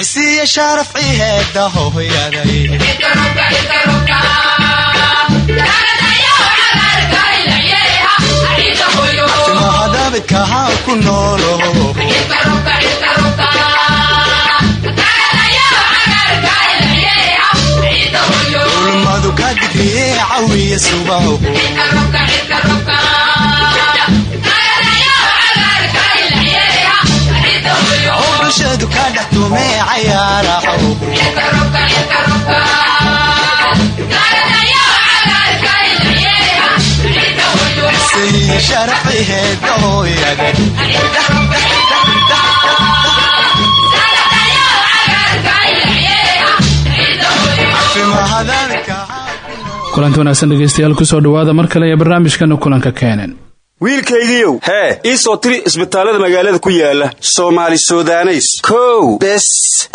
isiya sharafci heeda hohoyaday mahadabidkahaa ku noolo ulmadu ka digriye cawiya subaho dhextume cayaaraho sharciheedooyade kulanti wanaagsan dhegeystayaal ku soo dhawaada mar kale ee barnaamijkana kulanka keenan wiilkaygiiow. Hee ii soo tiri isbitaallada magaalada ku yaalla soomaali sudaneys. Kow bes.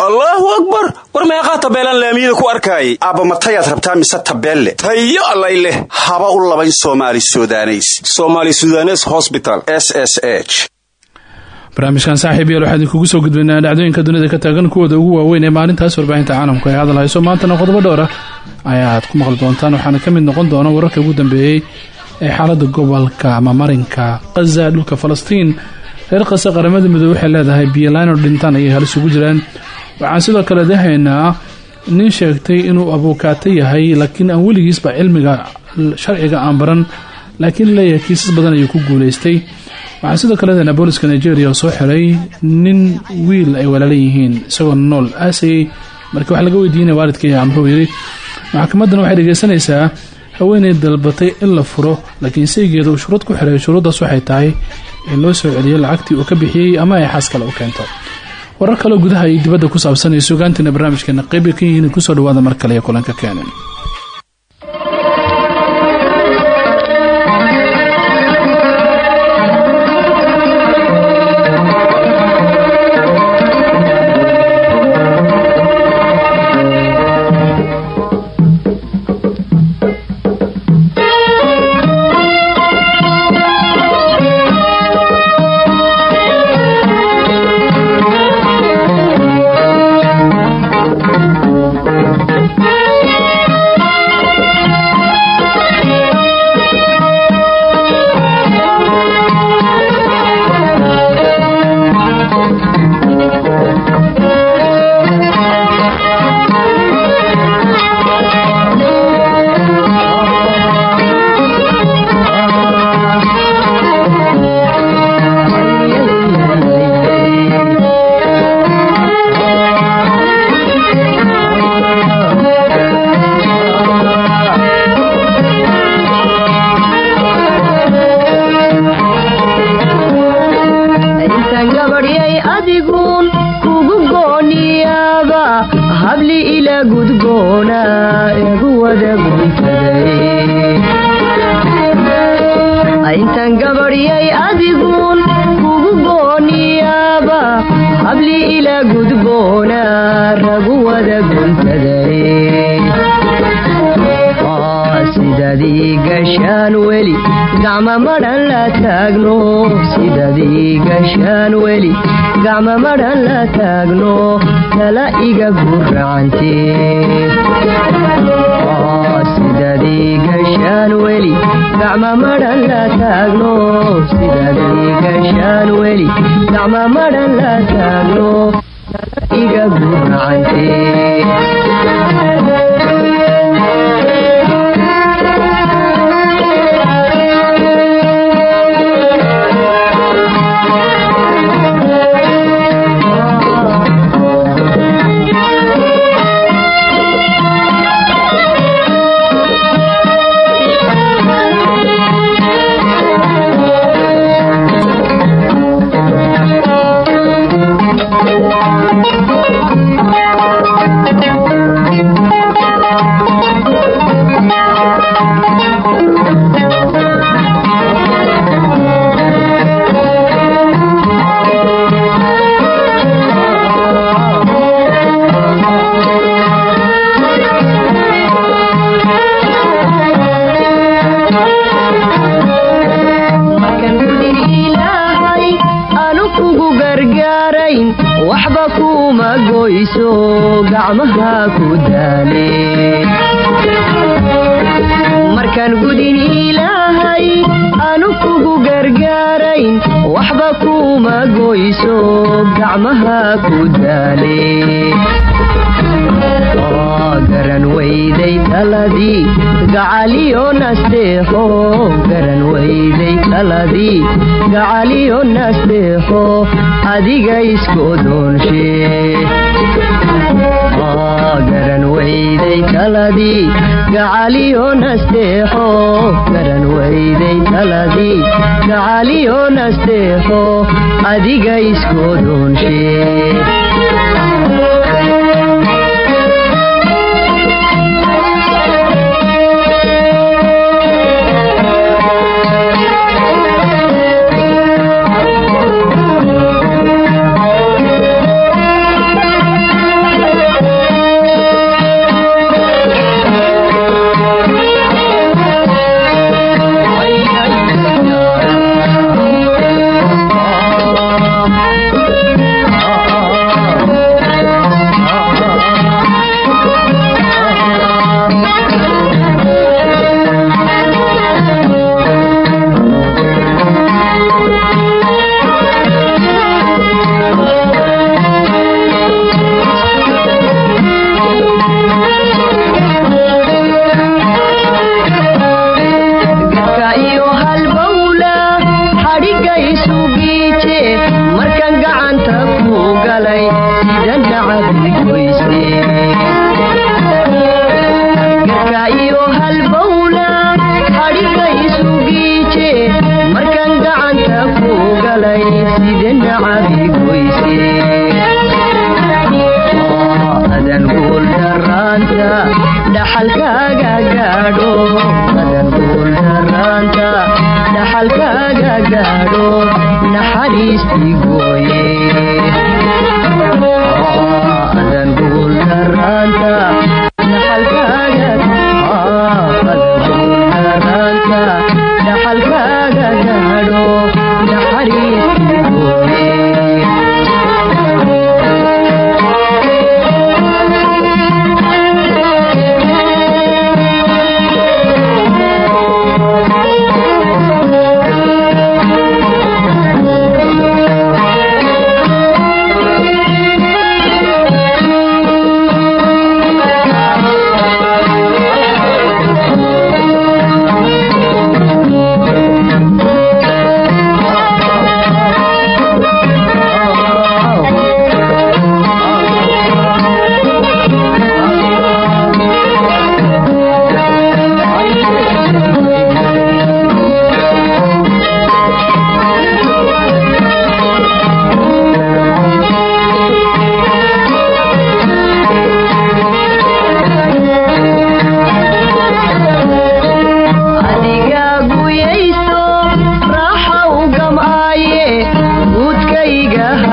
Allaahu akbar! War meeqaa tabeelaan laamiyada ku arkaayay? Aabba matayaad rabtaa mise tabeelle? Tayo allay leh. Haba u labayn somaali sudaneys. Somaali sudanes hosbital s s h. Barnaamijkan saaxiib yael waxaan idinkugu soo gudbaynaa dhacdooyinka dunida ka taagan kuwooda ugu waaweyn ee maalintaas warbaahinta caalamku ay hadal hayso maantana qodobo dhowr ah ayaad ku maqli doontaan. Waxaana ka mid noqon doona wararka ugu dambeeyey ee xaalada gobolka ama marinka khaza dhulka falastiin. Reer kase qaramada midoobe waxay leedahay biyolaano dhintaan ayay halis ugu jiraan waxaan sidoo kale dahaynaa nin sheegtay inuu abuukaato yahay laakiin aan weligiisba cilmiga sharciga aan baran laakiin leeyahay kiisas badan ayuu ku guuleystay. Waxaan sidoo kale dahaynaa booliska nigeria oo soo xiray nin wiil ay walaalan yihiin isagoo nool aasayay markii wax laga weydiinaya waalidkaya muxuu yidhi maxkamadan waxay dhegeysanaysaa haweeney dalbatay in la furo laakiin saygeeda uu shuruud ku xiray shuruuddaas waxay tahay in loo soo celiyo lacagtii uu ka bixiyey ama ay xaas kale u keento. Warar kaleo gudaha iyo dibadda ku saabsan iyo sugaantiina barnaamijkeena qeyba ka yihiin ku soo dhawaada mar kale ee kulanka keenan garan weyday taladii gacaliyo nasteexo adiga iskodoonshe garan weyday taladii gacaliyo nasteexo garan weyday taladii gacaliyo nasteexo adiga iskodoonshe maysid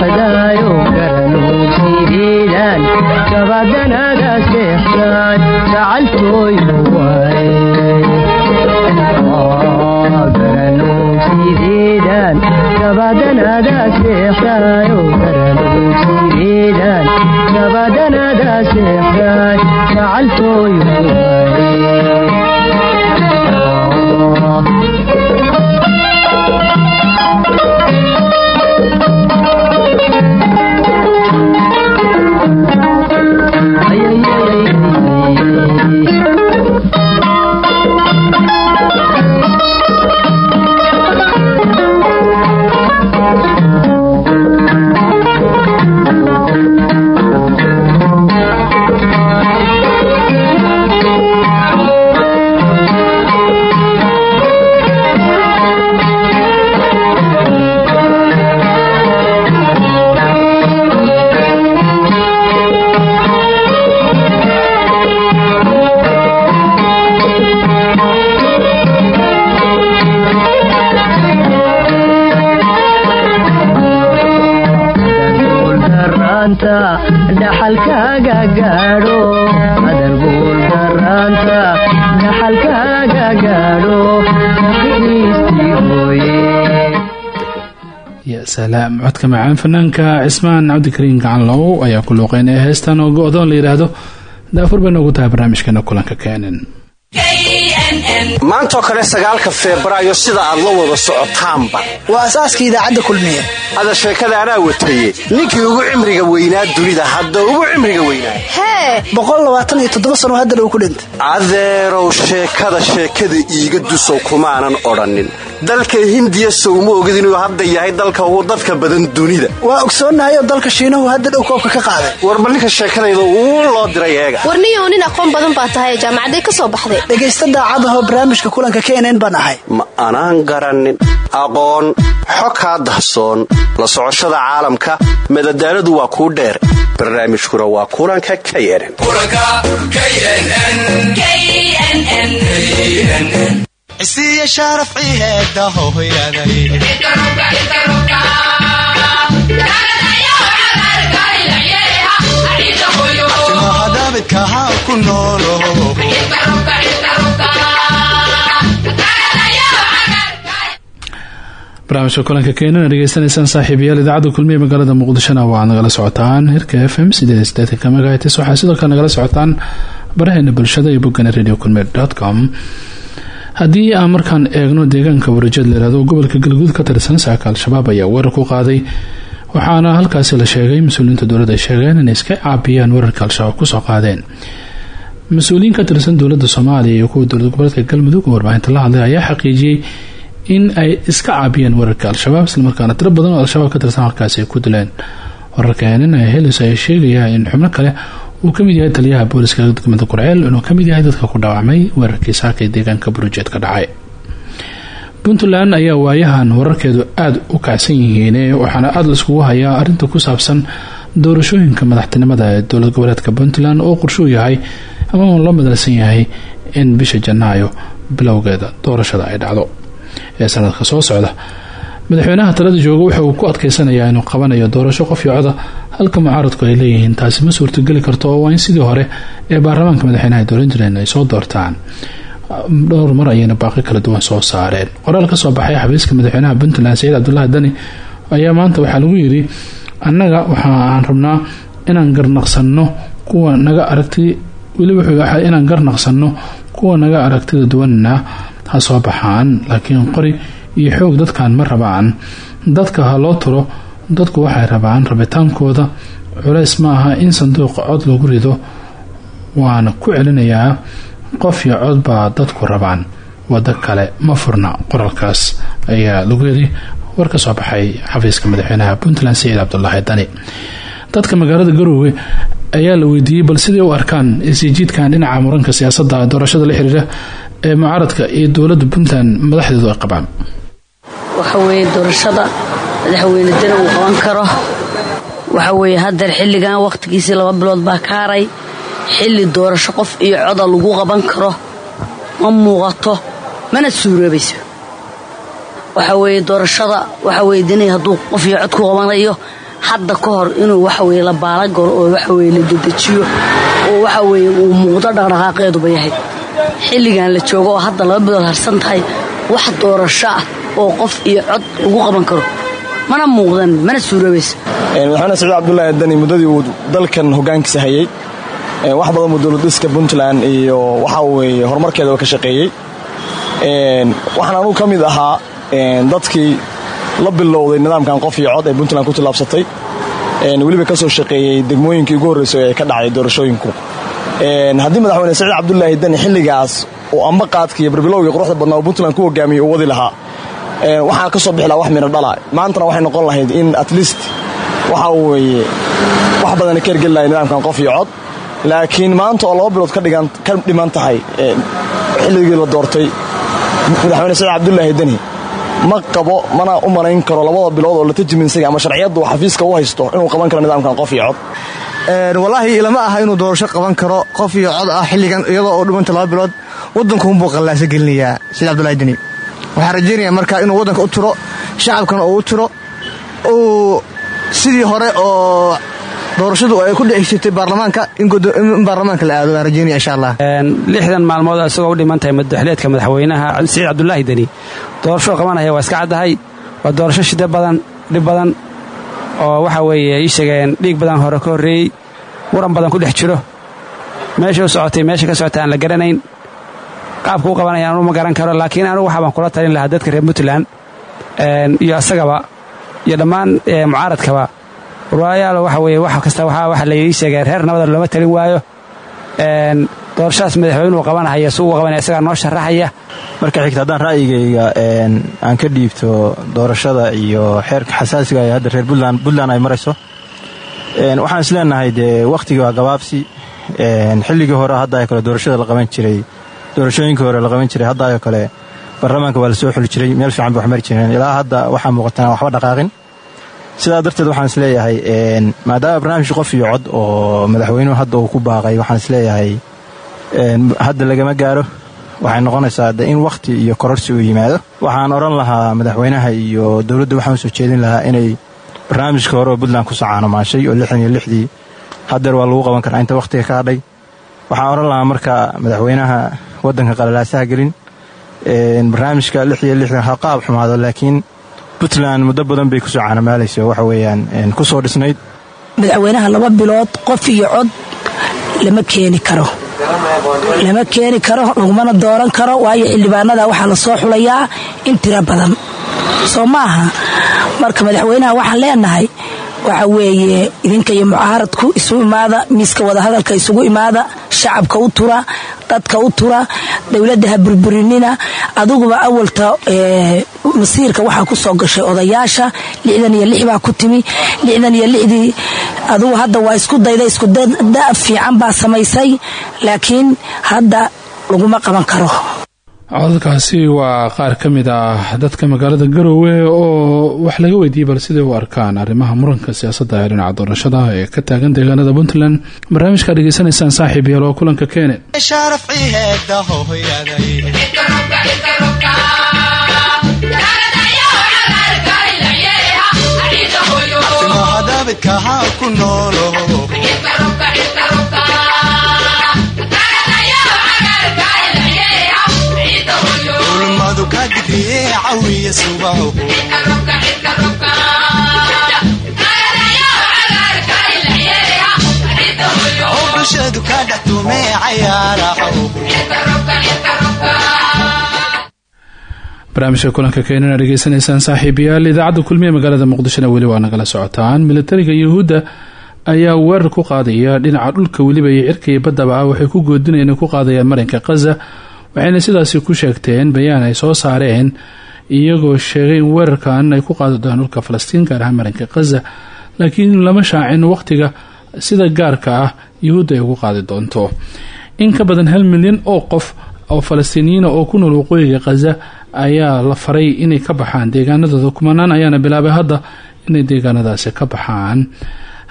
garanuugsideedaan gabadanaada seexdaay jacaltooyu waaye garanuugsideedaan gabadanaada seexdaayo garanuugsideedaan gabadanaada seexdaay jacaltooyu ya salaam codka macaan fanaanka cismaan cabdikariin gacanlow ayaa ku luuqeynaya heestan oo go-doon la yidhaahdo daafur bay noogu tahay barnaamijkeena kulanka keenan maantoo kale sagaalka febraayo sida aad la wada socotaanba. Waa asaaska idaacadda kulmiye. Ada sheekada anaa wataye ninkii ugu cimriga weynaa dunida hadda ugu cimriga weynaa sano haddana uu ku dhintay. Adeerow sheekada sheekada iiga dusow kumaanan odhannin. Dalka hindiya sowma ogid inuu hadda yahay dalka ugu dadka badan dunida. Waa ogsoonnahay oo dalka shiinahu hadda dhow koobka ka qaaday. Warba ninka sheekadayda uu loo diray eega. Warniyow nin aqoon badan baa tahay jaamacaday ka soo baxday. Dhegaysta daacadahoo barnaamijka kulanka knn baan ahay. Ma anaan garannin aqoon xo kaa dahsoon la socoshada caalamka madadaaladu waa kuu dheer. Barnaamijkuna waa kulanka knn cisiiya sharaf ciheeda hooyaday timahadabidka ha ku noolo barnaamijka kulanka keenana dhegeysanaysaan saaxiibayaal idaacadda kulmiye magaalada muqdishona waa nagala socotaan. Hirka f m megaherts waxaa sidoo kale nagala socotaan baraheena bulshada iyo boggana radio kulmiye com. Haddii aan markaan eegno deegaanka warajeed layihahdo gobolka galguud ka tirsan saaka al-shabaab ayaa weerar ku qaaday waxaana halkaasi la sheegay mas'uuliyiinta dowladda ay sheegeen inay iska caabiyaan weerarka al-shabaab ku soo qaadeen. Mas'uuliyiin ka tirsan dowladda soomaaliya iyo kuwa dowlad goboleedka galmudug oo warbaahinta la hadlay ayaa xaqiijiyey in ay iska caabiyeen weerarka al-shabaab islamarkaana tiro badan oo al-shabaab ka tirsan halkaasi ay ku dileen. Wararkeenin ee helis ayaa sheegaya in xubno kale uu ka mid yahay taliyaha booliska degmada kurceel inuu ka mid yahay dadka ku dhaawacmay weerarkii saaka ee deegaanka burujeed ka dhacay. Puntland ayaa waayahan wararkeedu aada u kacsan yihiin waxaana aada laiskugu hayaa arinta ku saabsan doorashooyinka madaxtinimada ee dowlad goboleedka puntland oo qorshuu yahay ama loo madalsan yahay in bisha janaayo bilowgeeda doorashada ay dhacdo ee sanadka soo socda. Madaxweynaha talada jooga waxa ku adkeysanayaa inuu qabanayo doorasho qof iyo halka mucaaradku ay leeyihiin taasi ma suurtogeli karto oo waa in sidii hore ee baarlamaanka madaxweynaha dowlan jireen ay soo doortaan. Dhowr mar ayayna baaqi kala duwan soo saareen. Qoraal ka soo baxay xafiiska madaxweynaha puntland saciid cabdulaahi dani ayaa maanta waxaa lagu yidhi annaga waxa aan rabnaa inaan garnaqsanno kuwa naga aragti weli wuxuu ahaa inaan garnaqsanno kuwa naga aragtida duwanna soo baxaan laakiin qori iyo xoog dadkan ma rabaan. Dadka ha loo turo dadku waxay rabaan rabitaankooda culays ma aha in sanduuqa cod lagu rido. Waana ku celinayaa qof iyo cod baa dadku rabaan. Wado kale ma furna qoralkaas ayaa lagu yiri war ka soo baxay xafiiska madaxweynaha puntland saciid cabdulaahi dani. Dadka magaalada garoowe ayaa la weydiiyey bal siday u arkaan isijiidkan dhinaca muranka siyaasadda doorashada la xiriira ee mucaaradka iyo dowladda puntland madaxdeedu ay qabaan. Waxa weeye doorashada madaxweyne dana uu qaban karo. Waxa weeye haddeer xilligan wakhtigiisii laba bilood baa ka haray xilli doorasho qof iyo coda lagu qaban karo ma muuqato mana suuroobayso. Waxa weeye doorashada waxa weye deni hadduu qof iyo cod ku qabanayo hadda ka hor inuu waxa weye la baalagalo oo waxa weye la dedejiyo oo waxa weye uu muuqdo dhaqdhaqaaqeeduba yahay xilligan la joogo oo hadda laba bilood harsan tahay wax doorasho ah oo qof iyo cod lagu qaban karo. Mana muuqdan mana suuroobayso madaxweyne saciid cabdulaahi dani muddadii uu dalkan hogaankiisa hayay wax badan buu dowladiska puntland iyo waxa weeye horumarkeedaba ka shaqeeyey. Waxaan anugu ka mid ahaa dadkii la bilowday nidaamkan qof iyo cod ee puntland ku tillaabsatay weliba ka soo shaqeeyey degmooyinkii ugu horreysay ee ka dhacay doorashooyinku haddii madaxweyne saciid cabdulaahi dani xilligaas uu amba qaadkiiyo barbilowgii quruxda badnaa oo puntland ku hogaamiyey uu wadi lahaa waxaa ka soo bixi wax midho dhala maantana waxay noqon lahayd in at least waxa weeye wax badana ka hergeli lahay nidaamkan qof iyo laakiin maanta oo laba bilood ka dhiman tahay xilligii la doortay madaxweyne saciid cabdulaahi deni ma qabo mana u malayn karo labada bilood oo la tajiminsaga ama sharciyaddu xafiiska u haysto inuu qaban karo nidaamkan qof iyo cod walaahi ilama aha inuu doorasho qaban karo qof iyo cod ah xilligan iyadoo uu dhimanta laba bilood waddankuunbuu qallaasa gelinayaa saciid cabdulaahi deni. Waxaan rajaynayaa marka inuu waddanka u tiro shacabkana uu u tiro uu sidii hore oo doorashadu ay ku dheeysatay baarlamaanka in baarlamaanka la aado waan rajaynaya insha allah lixdan maalmood isagoo u dhiman tahay madaxleedka madaxweynaha saciid cabdulaahi deni. Doorashoo qabanaya waa iska caddahay waa doorasho shida badan dhib badan oo waxa weeye ii sheegeen dhiig badan hore ka horreeyey muran badan ku dhex jiro. Meesha u socotay meesha ka socotay aan la garanayn. Qaabka u qabanaya anu ma garan karo laakiin anugu waxabaan kula talin lahaa dadka reer puntland iyo asagaba iyo dhammaan mucaaradkaba. Warwaayaal waxa weye wax kasta waxa la ii sheegeen reer nabada looma talin waayo doorashadaas madaxweynuhu qabanahaya si uu qabanaya isagaa noo sharaxaya marka xigta haddaan ra'yigayga aan ka dhiibto doorashada iyo xeerka xasaasiga ee hadda reer puntland ay marayso waxaan isleenahay dee wakhtigii waa gabaabsi. Xilligii hore hadda ay kale doorashada la qaban jiray doorashooyinkii hore la qaban jiray hadda ayoo kale baarlamaanka waa soo xuli jiray meel fiican wax mari jireen. Ilaa hadda waxaa muuqataan waxba dhaqaaqin. Sidaa darteed waxaan is leeyahay maadaama barnaamij qof iyo cod oo madaxweynuhu hadda ku baaqay waxaan is leeyahay hadda lagama gaaro. Waxay noqonaysaa de in wakhti iyo kororsi uu yimaado. Waxaan odhan lahaa madaxweynaha iyo dowladda waxaan u soo jeedin lahaa inay barnaamijka hore oo puntland ku sacaano maashay oo lixdan iyo lixdii. Haddeer waa lagu qaban karaa inta wakhtiga ka hadhay. Waxaan odhan lahaa marka madaxweynaha waddanka qalalaasaha gelin. Barnaamijka lix iyo lixdan ha qaab xumaado laakiin puntland muddo badan bay ku soo caanamaalayso waxa weeyaan ku soo dhisnayd. Madaxweynaha laba bilood qof iyo cod lama keeni karo lama keeni karo lagumana dooran karo waayo xildhibaanada waxaa la soo xulayaa in tiro badan. Soo maaha? Marka madaxweynaha waxaan leenahay waxa weeye idinka iyo mucaaradku isu imaada miiska wadahadalka isugu imaada shacabka u tura dadka u tura dowladda ha burburinina adiguba awalta masiirka waxaa ku soo gashay odayaasha lixdan iyo lix baa ku timi lixdan iyo lixdii adugu hadda waa isku dayda isku da fiican baa samaysay laakiin hadda laguma qaban karo codadkaasi waa qaar ka mid ah dadka magaalada garowe oo wax laga weydiiyey bal siday u arkaan arrimaha muranka siyaasadda ee dhinaca doorashada ee ka taagan deegaanada puntland barnaamijkaa dhegeysanaysaan saaxiib yeel oo kulanka keene barnaamijka kulanka keenana dhegeysanaysaan saaxiibayaal idaacadda kulmiye magaalada muqdishona weli waa nagala socotaan. Militariga yuhuudda ayaa weerar ku qaadaya dhinaca dhulka weliba iyo cirka iyo baddaba ah waxay ku goodinayeen inay ku qaadayaan marinka khaza waxayna sidaasi ku sheegteen bayaan ay soo saareen iyagoo sheegay in weerarkan ay ku qaadi doonaan dhulka falastiin gaar ahaan marinka khaza laakiin lama shaacin waqtiga sida gaarka ah yuhuudda ay ugu qaadi doonto. In ka badan hal milyan oo qof oo falastiiniyiina oo ku nool waqooyiga khaza ayaa la faray inay ka baxaan deegaanadooda. Kumanaan ayaana bilaabay hadda inay deegaanadaasi ka baxaan.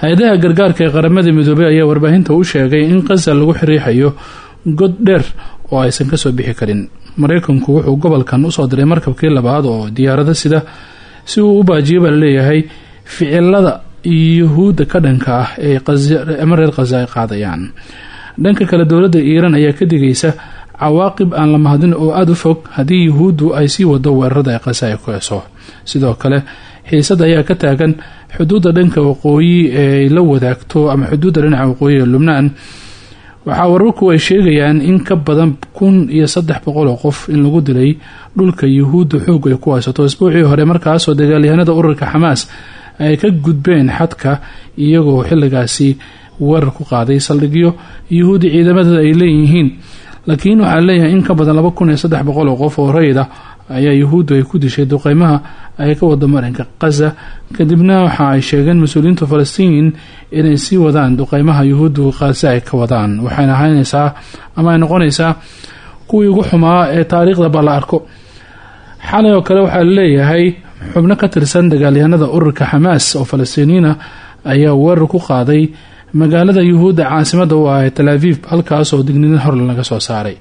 Hay'adaha gargaarka ee qaramada midoobay ayaa warbaahinta u sheegay in khaza lagu xiriixayo god dheer oo aysan ka soo bixi karin. Mareykanku wuxuu gobolkan u soo diray markabkii labaad oo diyaarado sida si uu u baajiyo baa la leeyahay ficilada yuhuudda ka dhanka ah ee ama reer khaza ay qaadayaan. Dhanka kale dowladda iiraan ayaa ka digaysa cawaaqib aan la mahadin oo aada u fog haddii yuhuuddu ay sii wado weerarada ee khaza ay ku heso sidoo kale xiisad ayaa ka taagan xuduudda dhanka waqooyi ee la wadaagto ama xuduudda dhinaca waqooyi ee lubnaan waxaa wararku ay sheegayaan in ka badan kun iyo saddex boqol oo qof in lagu dilay dhulka yuhuudda xoog ay ku haysato isbuucii hore markaasoo dagaalyahanada ururka xamaas ay ka gudbeen xadka iyagoo xilligaasi weerar ku qaaday saldhigyo yuhuudda ciidamadeeda ay leeyihiin. Laakiin waxaa leeyahay in ka badan laba kun iyo saddex boqol oo qof oo rayida ayaa yuhuuddu ay ku dishay duqeymaha ay ka wada marinka khaza kadibna waxa ay sheegeen mas'uuliyiinta falastiin inay sii wadaan duqeymaha yuhuuddu khaza ay ka wadaan waxayna ahaynaysaa ama ay noqonaysaa kuwii ugu xumaa ee taariikhdaba la arko. Xalay oo kale waxaa leeyahay xubno ka tirsan dagaalyahanada ururka xamaas oo falastiiniyiina ayaa weerar ku qaaday magaalada yuhuudda caasimada u ah ee tal aviv halkaasoo digniin horle laga soo saaray.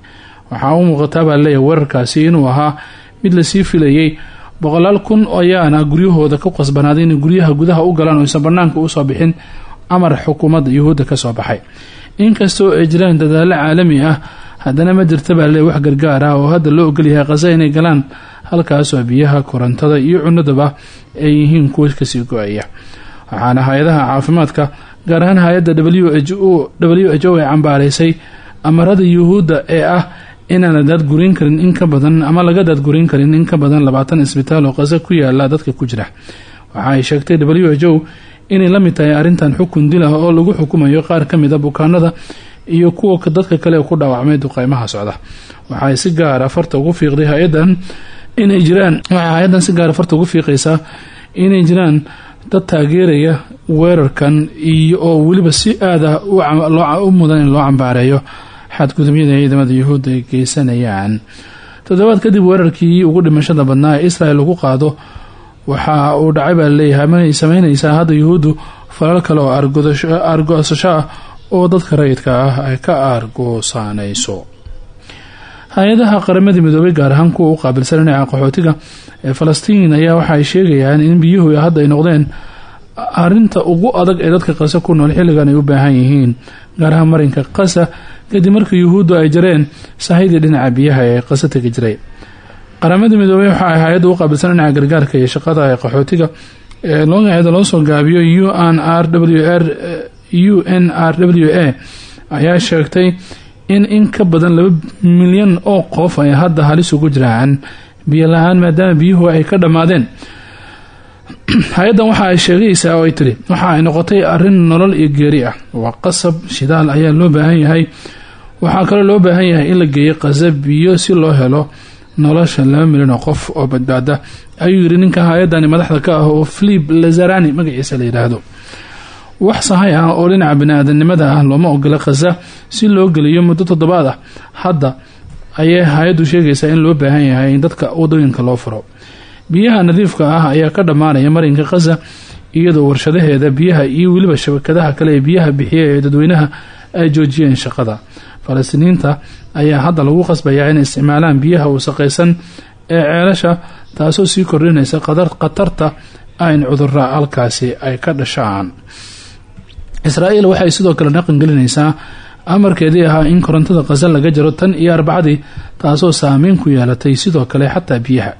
Waxaa u muuqataa baa leeyahay weerarkaasi inuu ahaa mid la sii filayay boqolaal kun ayaana guryahooda ku qasbanaaday inay guryaha gudaha u galaan oo aysan banaanka u soo bixin amar xukuumadda yuhuudda ka soo baxay. Inkastoo ay jiraan dadaalo caalami ah haddana ma jirta baa lee wax gargaar ah oo hadda loo ogolyahay khaza inay galaan halkaasoo biyaha korontada iyo cunadaba ay yihiin kuwa ka sii go'aya. Waxaana hay'adaha caafimaadka gaar ahaan hay'adda w w h o ay cambaaraysay amarada yuhuudda ee ah inaan la daadgurin karin in ka badan ama laga daadgurin karin in ka badan labaatan isbitaal oo qasa ku yaalla dadka ku jira. Waxa ay sheegtay w h o inay la mid tahay arrintan xukun dil ah oo lagu xukumayo qaar ka mid a bukaanada iyo kuwa dadka kale ku dhaawacmay duqeymaha socda. Waxaay si gaara farta ugu fiiqday hay'adan inay jiraan waxay hay'adan si gaara farta ugu fiiqaysaa inay jiraan dad taageeraya weerarkan iyo oo weliba si aada u mudan in loo cambaareeyo xadgudubyada ciidamada yuhuudda ay geysanayaan. Toddobaad kadib weerarkii ugu dhimashada badnaa ee israel lagu qaado waxa uu dhacay baa leeyahay manay sameynaysaa hadda yuhuuddu falal kale oo argoosasho ah oo dadka rayidka ah ay ka aargoosaanayso hay'adaha qaramada midoobay gaar ahaan kuwa u qaabilsan dhinaca qaxootiga ee falastiin ayaa waxa ay sheegayaan in biyuhu hadda ay noqdeen arinta ugu adag ee dadka qasa ku nool xilligan ay u baahan yihiin gaar ahaan marinka qasa kadib markii yuhuuddu ay jareen sahydii dhinaca biyaha ee qasa tegi jiray. Qaramada midoobey waxa ay hay'adda u qaabilsan dhinaca gargaarka iyo shaqada ee qaxootiga ee loogaceeda loo soo gaabiyo u n r u n r w a ayaa sheegtay in in ka badan laba milyan oo qof ay hadda halis ugu jiraan biyo la'aan maadaama biyuhu ay ka dhammaadeen hay'addan waxa ay sheegaysaa oo ay tiri waxa ay noqotay arrin nolol iyo geeri ah. Waa qasab shidaal ayaa loo baahan yahay. Waxaa kaloo loo baahan yahay in la geeyo qasab biyo si loo helo nolosha laba milyan oo qof oo badbaada ayuu yidhi ninka hay'addani madaxda ka ah oo filip lazarani magaciisa la yidhaahdo wax sahay ah oo dhinaca bini-aadanimada ah looma ogola khaza si loo geliyo muddo toddobaad ah. Hadda ayay hay'addu sheegaysaa in loo baahan yahay in dadka waddooyinka loo furo biyaha nadiifka ah ayaa ka dhammaanaya marinka khaza iyadoo warshadaheeda biyaha iyo weliba shabakadaha kale ee biyaha bixiya ee dadweynaha ay joojiyeen shaqada. Falastiiniyiinta ayaa hadda lagu qasbayaa inay isticmaalaan biyaha wasaqaysan ee ceelasha taasoo sii kordhinaysa khatarta ayn cudura halkaasi ay ka dhashaan. Israa'iil waxay sidoo kale dhaqan gelinaysaa amarkeedii ahaa in korontada khaza laga jaro tan iyo arbacadii taasoo saameyn ku yeelatay sidoo kale xataa biyaha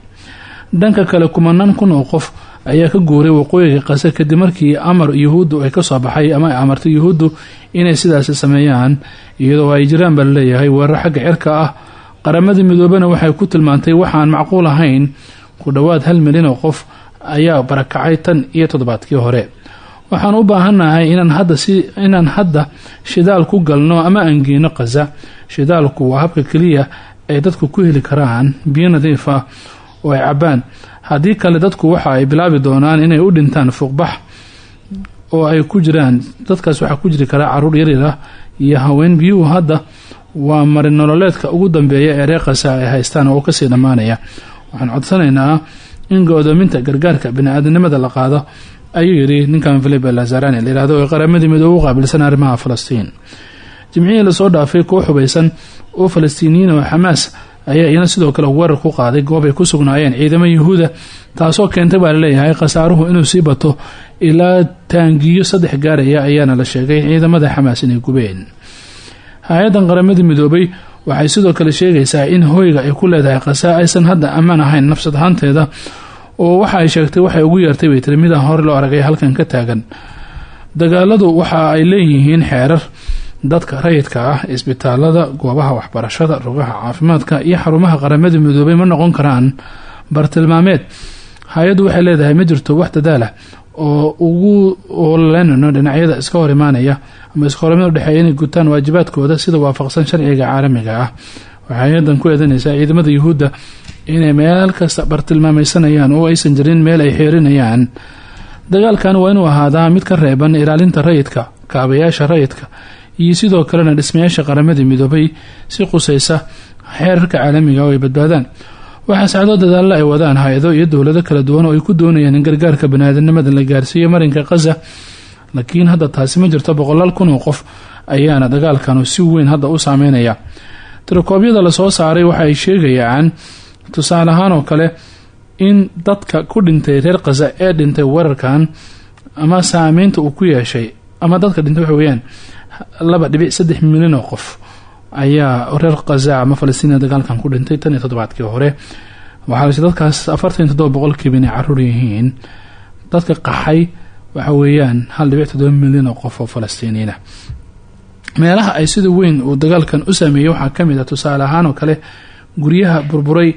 dhanka kale kumanaan kun oo qof ayaa ka guuray waqooyiga khaza kadib markii amar yuhuuddu ay ka soo baxay ama ay amartay yuhuuddu inay sidaasi sameeyaan iyadoo ay jiraan baa la leeyahay weerar xagga cirka ah. Qaramadii midoobena waxay ku tilmaantay waxaan macquul ahayn. Ku dhowaad hal milyan oo qof ayaa barakacay tan iyo toddobaadkii hore. Waxaan u baahannahay inaan hadda si inaan hadda shidaal ku galno ama aan geeno khaza shidaalku waa habka keliya ay dadku ku heli karaan. Biyo nadiif ah oo ay cabbaan. Haddii kale dadku waxa ay bilaabi doonaan inay u dhintaan fuuqbax oo ay ku jiraan dadkaas waxaa ku jiri karaa carruur yaryar ah iyo haween. Biyuhu hadda waa marin nololeedka ugu dambeeya ee reer kasa ay haystaan oo ka sii dhammaanaya waxaan codsanaynaa in go-doominta gargaarka bani-aadamnimada la qaado ayuu yidhi ninkan filipe lazarani layihahdo ee qaramadii midoobe u qaabilsan arrimaha falastiin. Jimcihii la soo dhaafay koo xubaysan oo falastiiniyiin oo xamaas ayaa iyana sidoo kale weerar ku qaaday goob ay ku sugnaayeen ciidamo yuhuuda taasoo keentay baa la leeyahay khasaaruhu inuu sii bato ilaa taangiyo saddex gaaraya ayaana la sheegay ciidamada xamaas inay gubeen. Hay'addan qaramadii midoobay waxay sidoo kale sheegaysaa in hoyga ay ku leedahay khasaa aysan hadda ammaan ahayn nafsad ahaanteeda oo waxa ay sheegtay waxay ugu yeertay bay tiri hore loo aragay halkan ka taagan. Dagaaladu waxa ay leeyihiin xeerar dadka rayidka ah isbitaalada goobaha waxbarashada rugaha caafimaadka iyo xarumaha qaramadii midoobay ma noqon karaan bartilmaameed. Hay'addu waxay leedahay ma jirto wax dadaala oo ugu oolanano dhinacyada iska hor imaanaya ama iska horimad udhexeeya inay gutaan waajibaadkooda sida waafaqsan sharciga caalamiga ah. Waxay hay'adan ku eedanaysaa ciidamada yuhuudda inay meel kasta bartilmaameysanayaan oo aysan jirin meel ay xeerinayaan. Dagaalkan waa inuu ahaadaa mid ka reeban ilaalinta rayidka kaabayaasha rayidka iyo sidoo kalena dhismayaasha qaramadii midoobay si qusaysa xeerarka caalamiga oo ay badbaadaan. Waxaa sacdoo dadaalla ay wadaan hay'ado iyo dowlado kala duwan oo ay ku doonayaan in gargaarka baniaadamnimada la gaarsiiyo marinka khaza laakiin hadda taasi ma jirto boqolaal kun oo qof ayaana dagaalkanu si weyn hadda u saameynaya. Tirokoobyada la soo saaray waxa ay sheegayaan tusaale ahaan oo kale in dadka ku dhintay reer khaza ee dhintay weerarkan ama saameynta uu ku yeeshay ama dadka dhintay waxa weyaan laba dhibic saddex milyan oo qof ayaa reer khaza ama falastiina dagaalkan ku dhintay tan iyo toddobaadkii hore. Waxaa dadkaas afartan iyo toddoba boqolkiiba inay carruur yihiin. Dadka qaxay waxa weeyaan hal dhibic toddoba milyan oo qof oo falastiiniyiina meelaha ay sida weyn uu dagaalkan u saameeyey waxaa ka mid ah tusaale ahaan oo kale guryaha burburay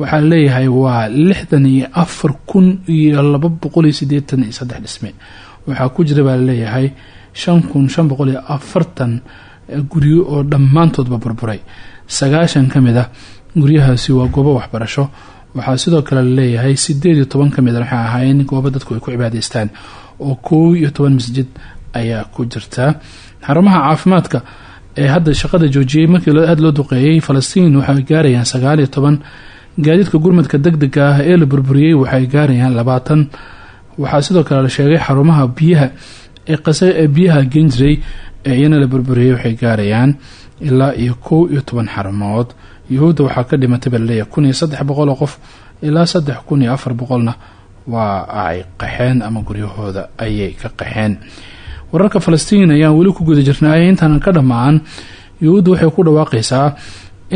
waxaa leeyahay waa lixdan iyo afar kun iyo laba boqol iyo sideetan iyo saddex dhisme. Waxaa ku jira baa la leeyahay shan kun shan boqol iyo afartan guryo oo dhammaantoodba burburay. Sagaashan ka mid ah guryahaasi waa goobo waxbarasho. Waxaa sidoo kale la leeyahay sideed iyo toban ka mid a waxay ahaayeen goobo dadku ay ku cibaadeystaan oo koow iyo toban masjid ayaa ku jirta. Xarumaha caafimaadka ee hadda shaqada joojiyey markii aada loo duqeeyey falastiin waxay gaarayaan sagaal iyo toban. Gaadiidka gurmadka deg dega ah ee la burburiyey waxay gaarayaan labaatan. Waxaa sidoo kale la sheegay xarumaha biyaha ee biyaha geen jiray ee iyana la burburiyey waxay gaarayaan ilaa iyo kow iyo toban xarumood yuhuudda waxaa ka dhimatay baa la leeyahay kun iyo saddex boqol qof ilaa saddex kun iyo afar boqolna waa ay qaxeen ama guryahooda ayay ka qaxeen wararka falastiin ayaan weli ku guda jirnaayay intaanan ka dhammaan. Yuhuudda waxay ku dhawaaqaysaa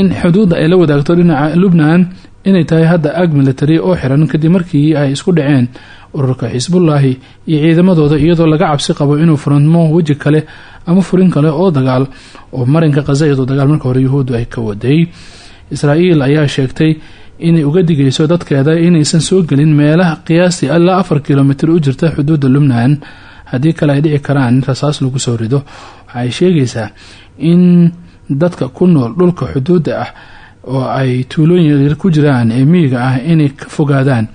in xuduudda ay la wadaagto dhinaca lubnan inay tahay hadda ag military oo xiran kadib markii ay isku dhaceen ururka xisbullaahi iyo ciidamadooda iyadoo laga cabsi qabo inuu furantmo weji kale ama furin kale oo dagaal oo marinka khaza iyadoo dagaal marka hore yuhuuddu ay ka waday. Israa'iil ayaa sheegtay inay uga digayso dadkeeda inaysan soo gelin meelaha qiyaastii ilaa afar kilomitir u jirta xuduudda lubnan haddii kale ay dhici karaan in rasaas lagu soo rido. Waxaay sheegaysaa in dadka ku nool dhulka xuduudda ah oo ay tuulooyin ku jiraan ee miyiga ah inay ka fogaadaan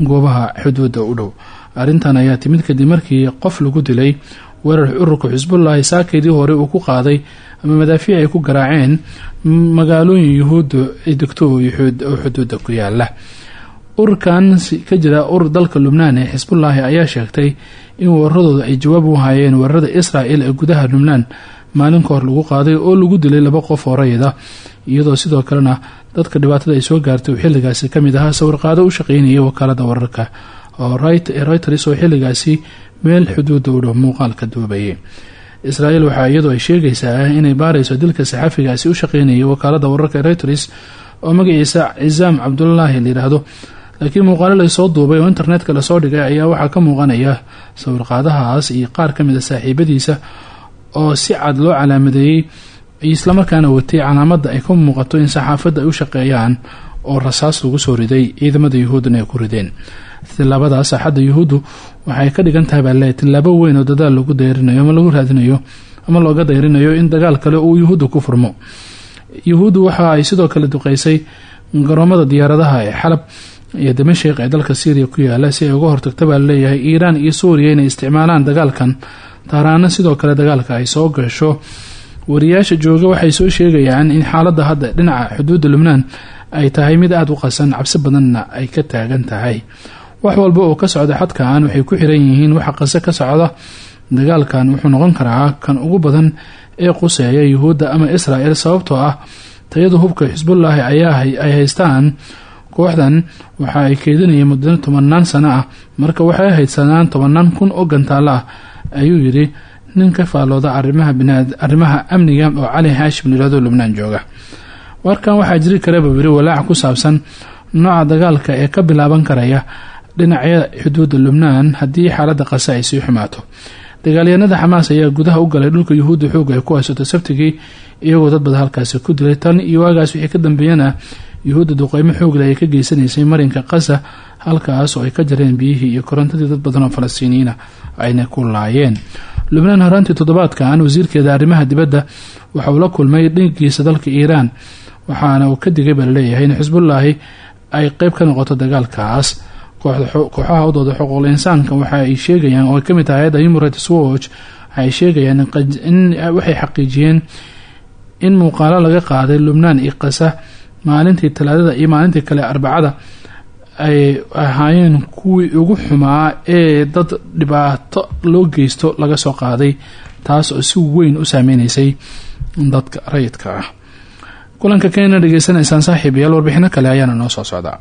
goobaha xuduudda u dhow. Arrintan ayaa timid kadib markii qof lagu dilay weerar ururka xisbullaahi saakeydii hore uu ku qaaday ama madaafiic ay ku garaaceen magaalooyin yuhuudda ay degto oo xuduudda ku yaalla ururkan ka jira urur dalka lubnaan ee xisbullaahi ayaa sheegtay in weeraradooda ay jawaab u hayeen weerarada israa'el ee gudaha lubnaan. Maalin ka hor lagu qaaday oo lagu dilay laba qof oo rayid ah iyadoo sidoo kalena dadka dhibaatada ay soo gaartay uu xilligaasi ka mid ahaa sawirqaado u shaqeynayay wakaalada wararka. Oo reuters oo xilligaasi meel xuduuda u dhow muuqaalka duubayay israel waxaa iyadoo ay sheegaysaa inay baarayso dilka saxafigaasi u shaqeynayay wakaalada wararka reuters oo magaciisa cisaam cabdulaahi layidhaahdo laakiin muuqaalo la soo duubay oo internetka la soo dhigay ayaa waxaa ka muuqanaya sawirqaadahaas iyo qaar ka mid a saaxiibadiisa oo si cad loo calaamadeeyey islamarkaana watay calaamada ay ka muuqato in saxaafadda ay u shaqeeyaan oo rasaas lagu soo riday ciidamada yuhuuddana ay ku rideen. Tilaabadaas axadda yuhuuddu waxay ka dhigan tahay baa leeyahy tilaabo weyn oo dadaal lagu dayrinayo ama lagu raadinayo ama looga dayrinayo in dagaal kale uu yuhuudda ku furmo. Yuhuuddu waxa ay sidoo kale duqeysay garoomada diyaaradaha ee xalab iyo damashik ee dalka syriya ku yaalla si ay uga hortagta baa la leeyahay iiraan iyo suuriya inay isticmaalaan dagaalkan taaraana sidoo kale dagaalka ay soo gasho wariyaasha jooga waxay soo sheegayaan in xaaladda hadda dhinaca xuduudda lubnaan ay tahay mid aada u qasan cabsi badanna ay ka taagan tahay. Wax walba oo ka socda xadkan waxay ku xiran yihiin waxa qase ka socda dagaalkan wuxuu noqon karaa kan ugu badan ee quseeya yuhuudda ama israel sababtoo ah tayada hubka xisbullaahi ayaa ay haystaan kooxdan waxa ay keedinayeen muddo tobanaan sano ah. Marka waxay haysanaan tobanaan kun oo gantaalo ah ayuu yidhi nin ka faalooda arrimaha amniga oo cali haashim layirahdo lubnaan jooga. Warkan waxaa jiri karaba wiri walaac ku saabsan nooca dagaalka ee ka bilaaban karaya dhinacya xuduudda lubnaan haddii xaaladda qase ay sii xumaato. Dagaalyahanada xamaas ayaa gudaha u galay dhulka yuhuudda xooga ay ku haysato sabtigii iyagoo dad badan halkaasi ku dilay. Tan iyo waagaas wixii ka dambeeyana yuhuudda duqeymo xoogle ay ka geysanaysay marinka qasa halkaas oo ay ka jareen biyihii iyo korontadii dad badan oo falastiiniyiina ayna ku laayeen lubnaan horaantii toddobaadkan wasiirkeeda arrimaha dibadda waxa uu la kulmay dhangiisa dalka iiraan waxaana uu ka digay baa la leeyahay in xisbullaahi ay qeyb ka noqoto dagaalkaas. Kooxaha u dooda xuquuqul insaanka waxa ay sheegayaan oo ay ka mid tahay hay'adda human waxay sheegayaan in waxay xaqiijiyeen in muuqaalo laga qaaday lubnaan iyo qasa maalintii talaadada iyo maalintii kale arbacada ay ahaayeen kuwii ugu xumaa ee dad dhibaato loo geysto laga soo qaaday taas oo si weyn u saameyneysay dadka rayidka ah. Kulanka kena dhegeysanaysaan saaxiib yaal warbixino kale ayaana noo soo socdaa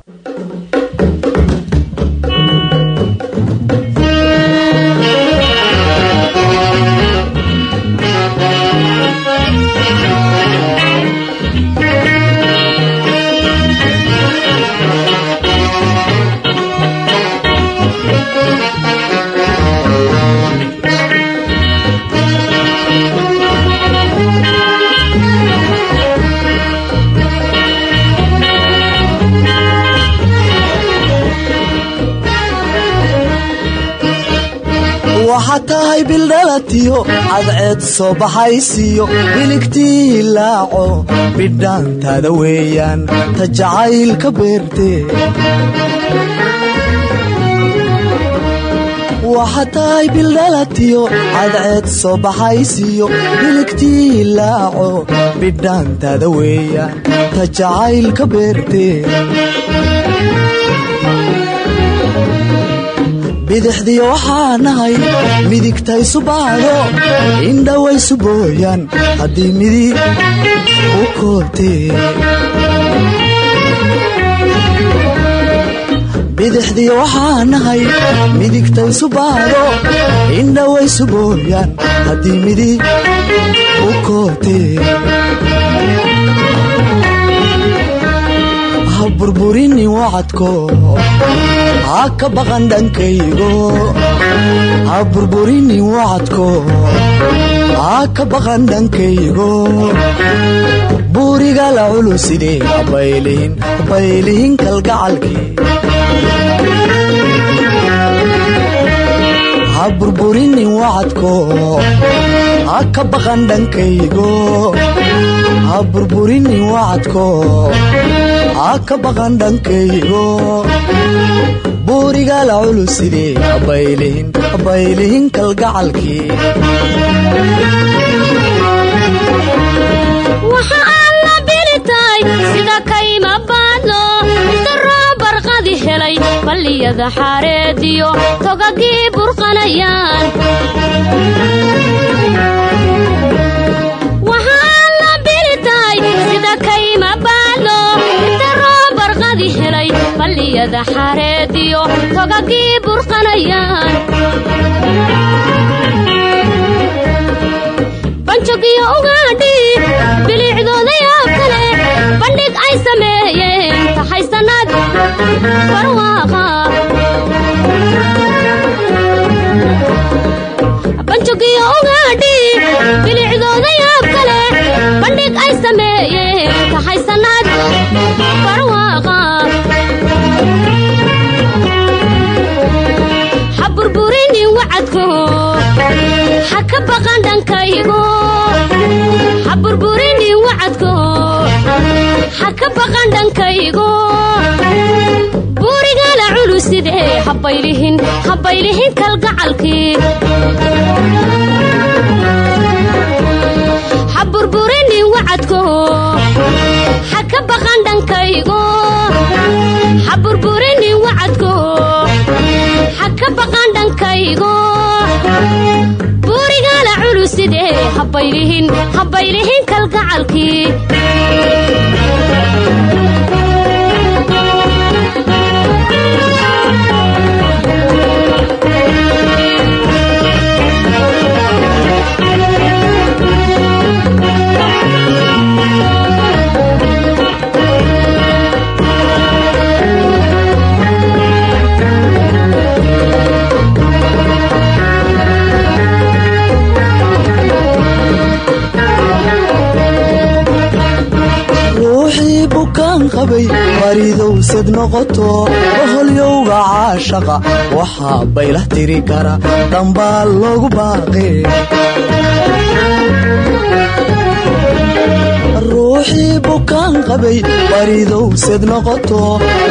bildhalatiyo cadceed soo baxaysiyo biligtii hilaaco bidhaantaada weeyaan ta jacaylka beerte waxaad tahay bildhalatiyo cadceed soo baxaysiyo biligtii hilaaco bidhaantaada weeyaan ta jacaylka beerte bidixdiyo waxaa nahay midigtaysu baado indhawaysu booyaan haddii midig u koobtee. Bidixdiyo waxaa nahay midigtaysu baado indhawaysu booyaan haddii midig u koobtee burburinin wacadko ha ka baqan dhankaygo ha burburinin wacadko ha ka baqan dhankaygo buuriga la culusidee habaylihin habaylihin kalgacalkii ha burburinin wacadko ha ka baqan dhankaygo ha burburinin wacadko ha ka baqan dhankaygo buuriga la culusidee habaylihin habaylihin kalgacalkii togagii burqanayaan waxa aan la bilitahay sida kayma barqadi helay balliyada xaareediyo togagii burqanayaan kale bandhig ay sameeyeen barwaaqa banjogiyo ugaadhi bilicdooda yaab kale bandhig ay sameeyeen tahay sannad barwaaqa ha burburinin wacadko ha ka baqan dhankaygo sidee habaylihin kalgacalkii ha burburinin wacadko ha ka baqan dhankaygo ha wacadko ha ka baqan dhankaygo buurigaala culusidee habaylihin kalgacalkii maridowsad noqoto boholyowga caashaqa waxaa baylah tiri kara dhambaal loogu baaqe ruuxii bukaan qabay maridowsad noqoto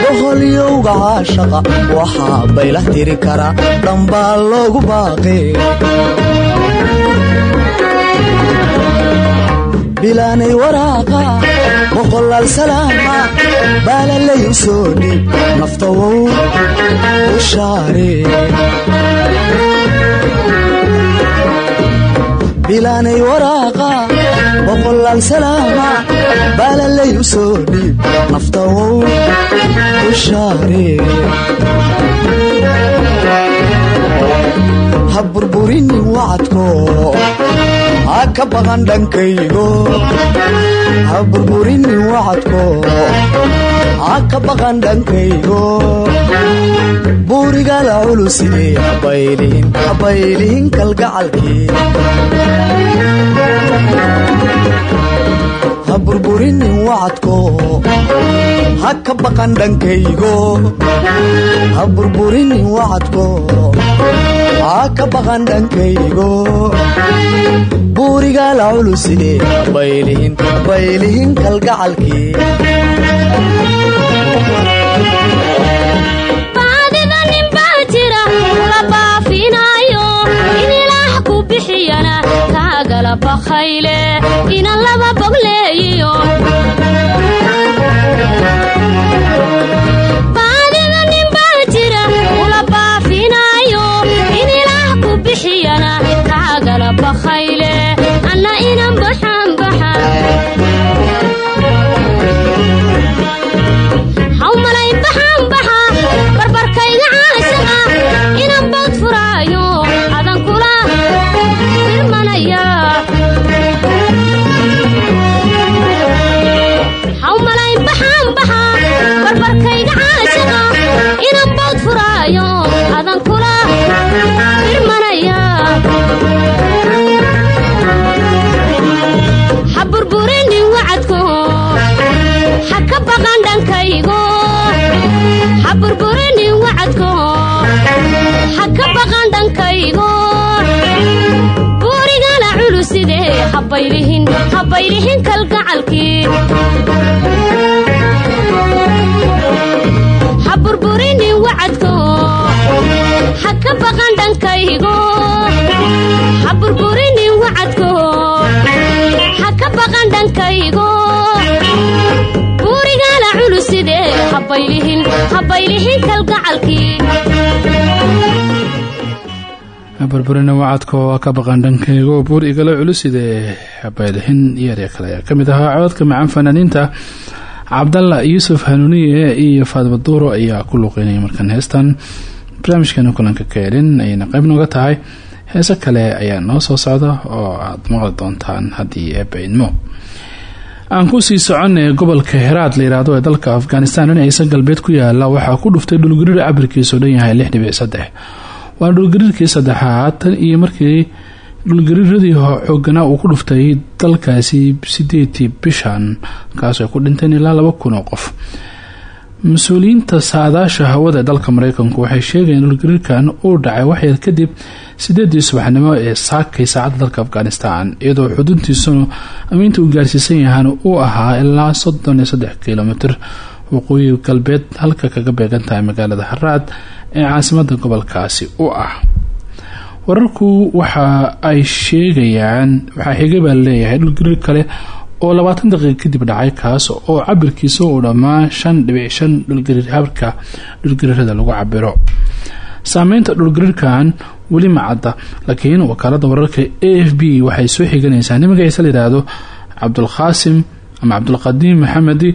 boholyowga caashaqa waxaa baylah tiri kara dhambaal loogu baaqe bilaanay waraaqa boqolaal salaama baalalay u soo dhiib naftawow u shaare. Bilaanay waraaqa boqolaal salaama baalalay u soo dhiib naftawow u shaare. Ha burburinin wacadko ha ka baqan dhankaygo ha burburinin wacadko. Ha ka baqan dhankaygo buurigala culusine habaylihin kalgacalkii ha burburinin wacadko. Ha ka baqan dhankaygo ha burburinin wacadko ha ka baqan dhankaygo kalgacalkii jira la baafinaayo in ilaah ku bixiyana kaagala bakayle ina laba bogleeyiyo burburina wacadka oo ka baqan dhankaygo buur igala culuside habaylihin iyare kale ayaa ka mid ahaa. Cododka macaan fanaaniinta cabdalla yuusuf hanuuniye iyo faadma duuro ayaa ku luuqeynaya markan heestan. Barnaamijkeena kulanka keelin ayayna qayb nooga tahay. Heese kale ayaa noo soo socda oo aada maqli doontaan haddii eebaidmo aan ku sii soconay gobolka heraad la yiraahdo ee dalka afghanistan dhinaciisa galbeed ku yaalla waxaa ku dhuftay dhulgariir cabirkiisu dhan yahay lix dhibic saddex waa dhulgariirkii saddexaad tan iyo markii dhulgariiradii xooganaa uu ku dhuftay dalkaasi sideedii bishan kaasoo ku dhinteen ilaa laba kun oo qof. Mas'uuliyiinta saadaasha hawada ee dalka mareykanku waxay sheegayeen dhulgariirkan uu dhacay waxyar kadib sideedii subaxnimo ee saakay saacadda dalka afghanistan iyadoo xuduntiisuna amiinta uu gaarsiisan yahaana uu ahaa ilaa soddon iyo saddex kilomitr waqooyi galbeed halka kaga beegan tahay magaalada haraad ee caasimada gobolkaasi u ah. Wararku waxa ay sheegayaan waxaa baa leeyahay dhulgariir kale oo labaatan daqiiqa kadib dhacay kaas oo cabirkiisa uu dhammaa shan dhibic shan dhulgariir habka dhulgariirada lagu cabiro saameynta dhulgariirkan weli ma cadda laakiin wakaalada wararka a f b waxay soo xiganaysaa. Nin magaciisa layidhaahdo cabdulqaasim ama cabdulqadiim maxamedi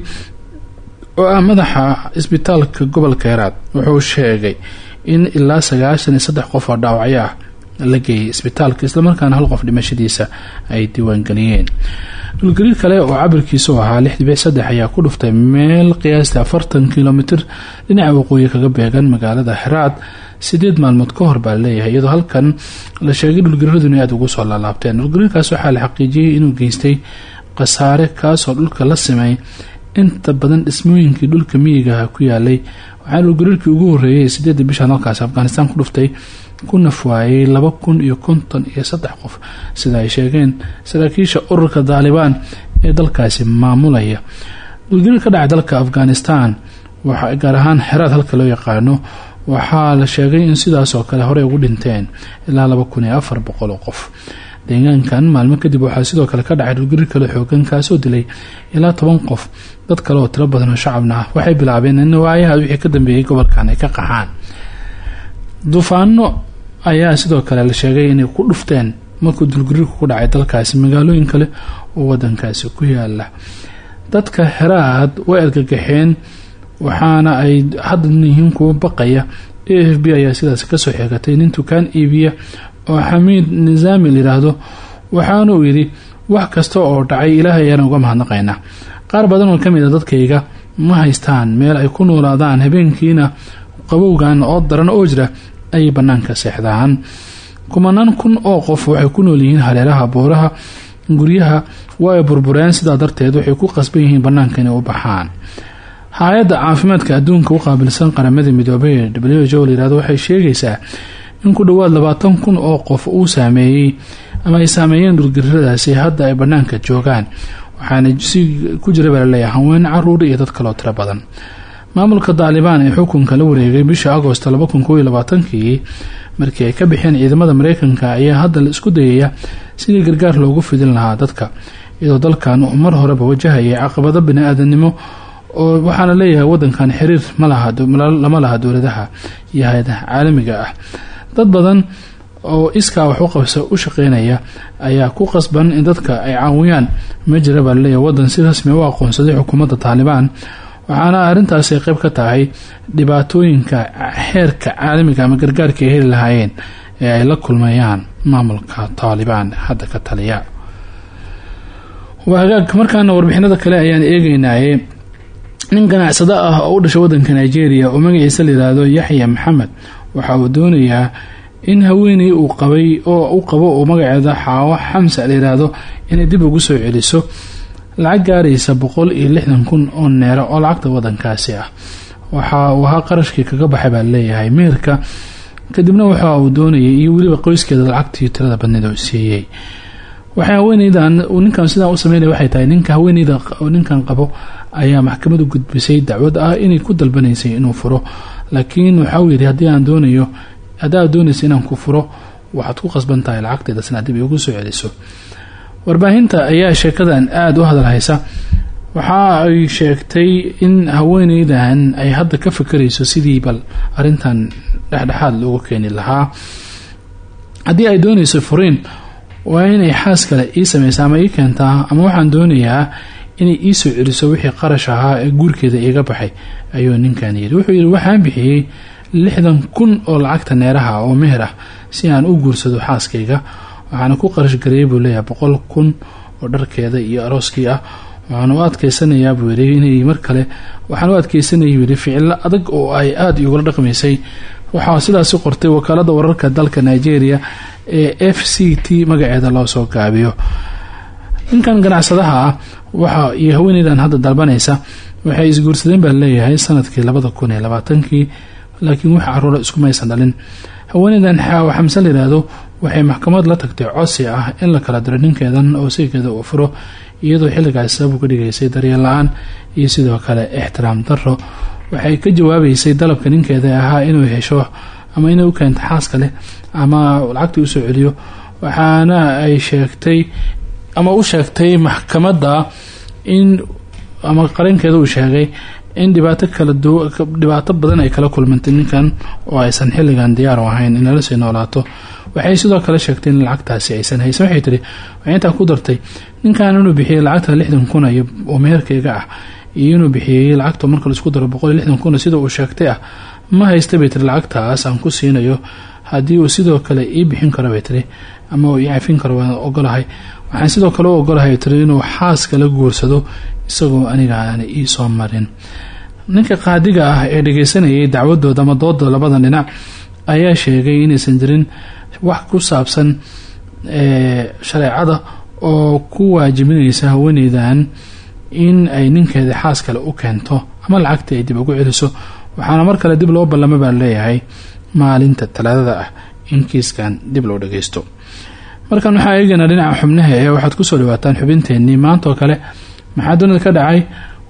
oo ah madaxa isbitaalka gobolka heraad wuxuu sheegay in ilaa sagaashan iyo saddex qof oo dhaawacyo ah la geeyay isbitaalka islamarkaana hal qof dhimashadiisa ay diiwaangeliyeen. Dhulgariir kale oo cabirkiisu ahaa lix dhibic saddex ayaa ku dhuftay meel qiyaastii afartan kilomitir dhinaca waqooyi kaga beegan magaalada xeraad sideed maalmood ka hor baa la leeyahay iyadoo halkan la sheegay dhulgariiradu inay aada ugu soo laalaabteen. Dhulgariirkaas waxaa la xaqiijiyey inuu geystay khasaare kaasoo dhulka la simay inta badan dhismooyinkii dhulka miyigaha ku yaalay. Waxaana dhulgariirkii ugu horeeyay sideeda bishan halkaasi afghanistan ku dhuftay ku nafwaayay laba kun iyo konton iyo saddex qof. Sida ay sheegeen saraakiisha ururka daalibaan ee dalkaasi maamulaya. Dhulgariir ka dhacay dalka afghanistan gaar ahaan xeraad halka loo yaqaano waxaa la sheegay in sidaasoo kale horey ugu dhinteen ilaa laba kun iyo afar boqol oo qof deegaankan maalmo kadib waxaa sidoo kale ka dhacay dhulgariir kale xoogan kaasoo dilay ilaa toban qof. Dad kale oo tiro badan oo shacabna ah waxay bilaabeen in waayaha wixii ka dambeeyay gobolkan ay ka qaxaan. Duufaano ayaa sidoo kale la sheegay inay ku dhufteen markuu dulgariirku ku dhacay dalkaasi magaalooyin kale oo wadankaasi ku yaalla dadka xeraad way argagaxeen waxaana ay hadda yihiin kuwa baqaya. A f b ayaa sidaas ka soo xeegatay nin tukaan iibiya oo xamiid nisaami layidhaahdo waxaana uu yidhi wax kasta oo dhacay ilaahay ayaan uga mahadnaqaynaa qaar badan oo ka mid a dadkayga ma haystaan meel ay ku noolaadaan habeenkiina qabowgan oo daran oo jira ayay banaanka seexdaan. Kumanaan kun oo qof waxay ku nool yihiin hareeraha buuraha guryaha waa ay burbureen sidaa darteed waxay ku qasban yihiin banaanka inay u baxaan. Hay'adda caafimaadka adduunka u qaabilsan qaramada midoobay w layirahdo waxay sheegaysaa in ku dhowaad labaatan kun oo qof uu saameeyey ama ay saameeyeen dhulgariiradaasi hadda ay banaanka joogaan. Waxaana si ku jira baa la leeyahay haween carruur iyo dad kaloo tiro badan. Maamulka daalibaan ee xukunka la wareegay bishii agosto laba kun markii ay ka bixeen ciidamada mareykanka ayaa hadda la isku dayaya sidii gargaar loogu fidin lahaa dadka iyadoo dalkan uu mar horeba wajahayay caqabado bani-aadanimo oo waxaana leeyahay wadankan xiriir lama laha dowladaha iyo hay'adaha caalamiga ah dad badan oo iskaa wax u qabsa u shaqeynaya ayaa ku qasban in dadka ay caawiyaan. Ma jira baa la leeyahay wadan si rasmi u aqoonsaday xukuumadda taalibaan waxaana arrintaasi ay qayb ka tahay dhibaatooyinka xeerka caalamiga ama gargaarka heli lahaayeen ee ay la kulmayaan maamulka taalibaan hadda ka taliya. Waa hagaag. Markaana warbixinada kale ayaan eegeynaaye nin ganacsado ah oo u dhashay wadanka nigeria oo magaciisa layidhaahdo yaxya maxamed waxa uu doonayaa in haweeney uu qabay oo u qabo oo magaceeda xaawo xamsa layidhaahdo inay dib ugu soo celiso lacag gaaraysa boqol iyo lixdan kun oo neero oo lacagta wadankaasi ah. Waxa uu ahaa qarashkii kaga baxay baa leeyahay. Meherka kadibna waxa uu doonayay iyo weliba qoyskeeda lacagtii tirada badneed oo siiyey waxay haweeneydan ninkan sidaa u sameynaya waxay tahay ninka haweeneyda ninkan qabo ayaa maxkamadu gudbisay dacwad ah inay ku dalbanaysay inuu furo laakiin waxa uu yidhi haddii aan doonayo haddii aad doonaysa inaan ku furo waxaad ku qasban tahay lacagteeda sina dib igu soo celiso. Warbaahinta ayaa sheekadan aada u hadalhaysa. Waxa ay sheegtay in haweeneydan ay hadda ka fakarayso sidii bal arintan dhexdhexaad loogu keeni lahaa. Haddii ay doonayso furiin waa inay xaas kale ii sameysa ama ii keentaa ama waxaan doonayaa inay ii celiso wixii qarash ahaa ee guurkeeda iiga baxay ayuu ninkan yidhi. Wuxuu yidhi waxaan bixiyey lixdan kun oo lacagta neeraha oo meher ah si aan u guursado xaaskayga. Waxaana ku qarash gareeyay buu leeyahay boqol kun oo dharkeeda iyo arooskii ah. Waxaan u adkeysanayaa buu yidhi inay mar kale waxaan u adkeysanayay yidhi ficilo adag oo ay aada igula dhaqmaysay. Waxaa sidaasi qortay wakaalada wararka dalka nigeria ee f c t magaceeda loo soo gaabiyo ninkan ganacsadaha ah waxa iyo haweeneydan hadda dalbanaysa waxay isguursadeen baa leeyahay sannadkii labada kun iyo labaatankii laakiin wax caruura iskumaysan dhalin. Haweeneydan xamse layidhaahdo waxay maxkamad la tagtay codsi ah in la kala diro ninkeedan oo saygeeda uu furo iyadoo xilligaas sabab ka dhigaysay daryeel la'aan iyo sidoo kale ixtiraam daro waxay ka jawaabeysay dalabka ninkeeda ahaa inuu hesho ama inay u keento xaaska leh ama lacagtii u soo celiyo waxaana ay sheegtay ama u sheegtay maxkamadda in ama qarankeeda uu sheegay in dhibaato kala du dhibaato badan ay kala kulmantay ninkan oo aysan xilligan diyaar u ahayn in lala sii noolaato. Waxay sidoo kale sheegtay in lacagtaasi aysan haysan. Waxay tiri waxay intaa ku dartay ninkan inuu bixiyey lacagta lixdan kun iyo oo meherkeyga ah iyo inuu bixiyey lacagta marka la isku daro boqol iyo lixdan kun sida uu sheegtay ah. Ma haysta bay lacagtaas aan ku siinayo. Haddii uu sidoo kale ii bixin karo bay ama uu ii cafin karo waan ogolahay waxaan sidoo kale u ogolahay tiri inuu xaaska la guursado isagoo aniga aana ii soo marin. Ninka qaadiga ah ee dhageysanayay dacwadooda ama dooda labada dhinac ayaa sheegay inaysan jirin wax ku saabsan shareecada oo ku waajibinaysa haweeneydan in ay ninkeeda xaas kale u keento ama lacagtii ay dib ugu celiso. Waxaana mar kale dib loo ballama baa leeyahay maalinta talaadada ah in kiiskan dib loo dhageysto markan waxaa eegaynaa dhinaca xubnaha ee waxaad ku soo dhawaataan xubinteenii maanta oo kale maxaa dunida ka dhacay?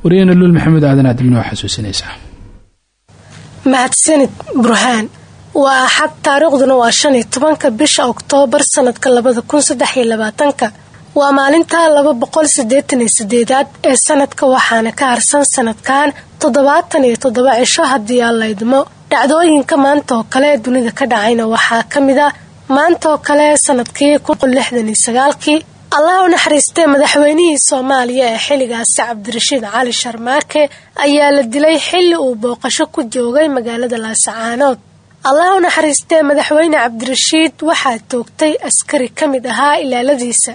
Wariyana luul maxamed aadan aad dibnoo xasuusinaysaa. Mahadsanid burhaan. Waa axad taariikhduna waa shan iyo tobanka bisha oktoobar sanadka labada kun waa maalinta laba boqol ee sanadka waxaana ka harsan sanadkan toddobaatan iyo toddoba cisho haddii aan la idmo. Dhacdooyinka maanta oo kale ee dunida ka dhacayna waxaa ka mid a maanta oo kale sannadkii kun lixdan iyo sagaalkii allah u naxariistee madaxweynihii soomaaliya ee xilligaasi cabdirashiid cali sharmaake ayaa la dilay xilli uu booqasho ku joogay magaalada laasacaanood allah u naxariistee madaxweyne cabdirashiid waxaa toogtay askari ka mid ahaa ilaaladiisa.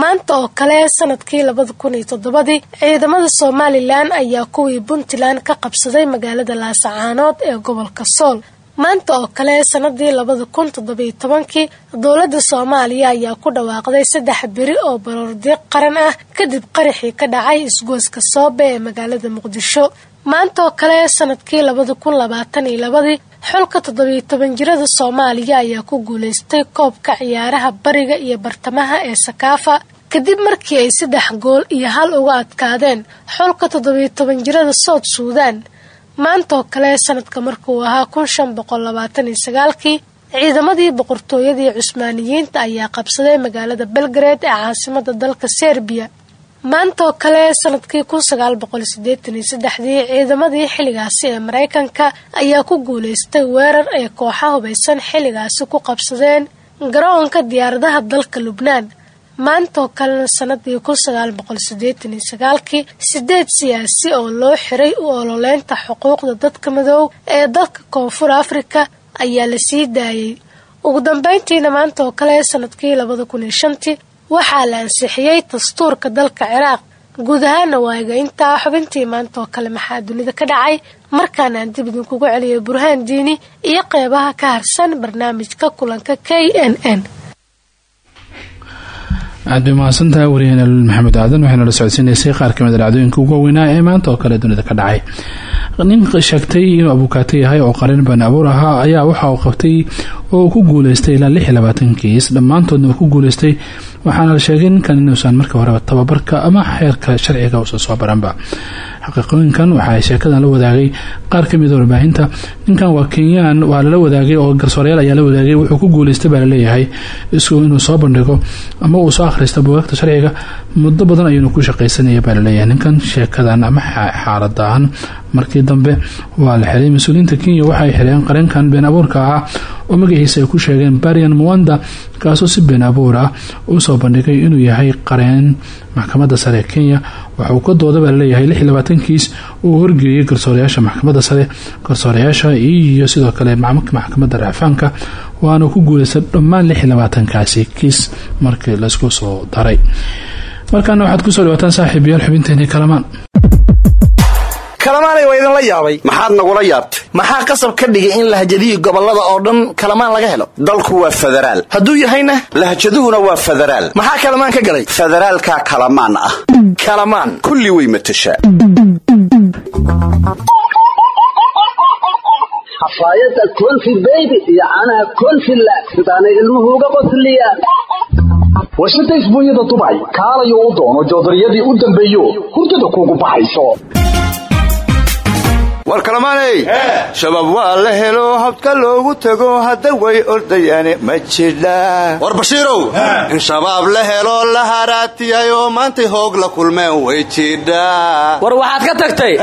Maanta oo kale sannadkii labada kun iyo ciidamada somalilan ayaa kuwii puntland ka qabsaday magaalada laasacaanood ee gobolka sool maanta oo kale sanadii labada kun toddobiyo tobankii dowladda soomaaliya ayaa ku dhawaaqday saddex beri oo baroordiiq qaran ah kadib qaraxii ka dhacay isgooska soobe ee magaalada muqdisho. Maanta oo kale sannadkii labada kun labaatan iyo labadii xulka toddobiyo toban jirada soomaaliya ayaa ku guulaystay koobka ciyaaraha bariga iyo bartamaha ee sakaafa kadib markii ay saddex gool iyo hal uga adkaadeen xulka toddobiyo toban jirada sood suudaan maanta oo kale sanadka markuu ahaa kun shan boqol labaatan iyo sagaalkii ciidamadii boqortooyadii cusmaaniyiinta ayaa qabsaday magaalada belgared ee caasimada dalka serbiya maanta oo kale sannadkii kun sagaal boqol iyo saddexdii ciidamadii xilligaasi ee maraykanka ayaa ku guulaystay weerar ay kooxa hubaysan xilligaasi ku qabsadeen garoonka diyaaradaha dalka lubnaan maanta oo kalena sanadii kun sagaal boqol iyo sagaalkii sideed siyaasi oo loo xiray u ololeynta xuquuqda dadka madoow ee dalka koonfur afrika ayaa la sii daayay. Ugu dambeyntiina maanta oo kale sannadkii labada kun iyo shantii waxaa la ansixiyey dastuurka dalka ciraaq. Guud ahaana waaga intaa xubintii maanta oo kale maxaa dunida ka dhacay? Markaana aan dib idinkugu celiyay burhaan diini iyo qeybaha ka harsan barnaamijka kulanka k n n aad bay mahadsantahay wariyahena lul maxamed aadan waxayna la socodsiinaysay qaar ka mid a dhacdooyinka ugu weynaa ee maanta oo kale dunida ka dhacay. Nin sheegtay inuu abuukaato yahay oo qarin bani abuur ahaa ayaa waxa uu qabtay oo uu ku guuleystay ilaa lix iyo labaatan kiis. Dhammaantoodna uu ku guuleystay waxaana la sheegay ninkan inuusan markii horeba tababarka ama xeerka sharciga uusan soo baranba xaqiiqooyinkan. Waxa ay sheekadan la wadaagay qaar ka mid a warbaahinta. Ninkan waa kenyaan waa lala wadaagay oo garsooreyaal ayaa la wadaagay. Wuxuu ku guuleystay baa la leeyahay isgu inuu soo bandhigo ama uu soo akhrista bugaagta sharciga. Muddo badan ayuuna ku shaqaysanaya baa la leeyahay ninkan sheekadan ama xaaladahan markii dambe waa la xiray mas'uuliyiinta kenya waxaay xireen qareenkan been abuurka ahaa oo magaciisa ay ku sheegeen barian mwanda kaasoo si been abuur ah u soo bandhigay inuu yahay qareen. Maxkamadda sare kenya waxa uu ka dooda baa la leeyahay kiis uu horgeeyay garsoorayaasha maxkamadda sare garsoorayaasha iyo sidoo kale maxkamadda racfaanka waana ku guuleystay dhammaan labaatankaasi kiis markii laysku soo daray. Markaana waxaad ku soo dhawaataan saaxiib yaal xubinteenii kalamaan kalamaanay waa idinla yaabay. Maxaad nagula yaabtay? Maxaa qasab ka dhigay in lahjadihi gobollada oo dhan kalamaan laga helo? Dalku waa federaal. Hadduu yahayna? Lahjaduhuna waa federaal. Maxaa kalamaan ka galay? Federaalkaa kalamaan ah. Kalamaan. Kulli way matashaa xafaayadda konfi beybi iyo caanaha konfi la sidaanay ilmuhu uga qosliyaan warshada isbuunyada dubay kaalayo u doono joodariyadii u dambeeyo. Hurdada kuugu baxayso war kalamaanay shabaab waa la helo habka loogu tago hadda way ordayaane ma jidhaa war bashiirow in shabaab la helo la haraatiyay oo maantay hoog la kulmeen way jidhaa war waxaad ka tagtay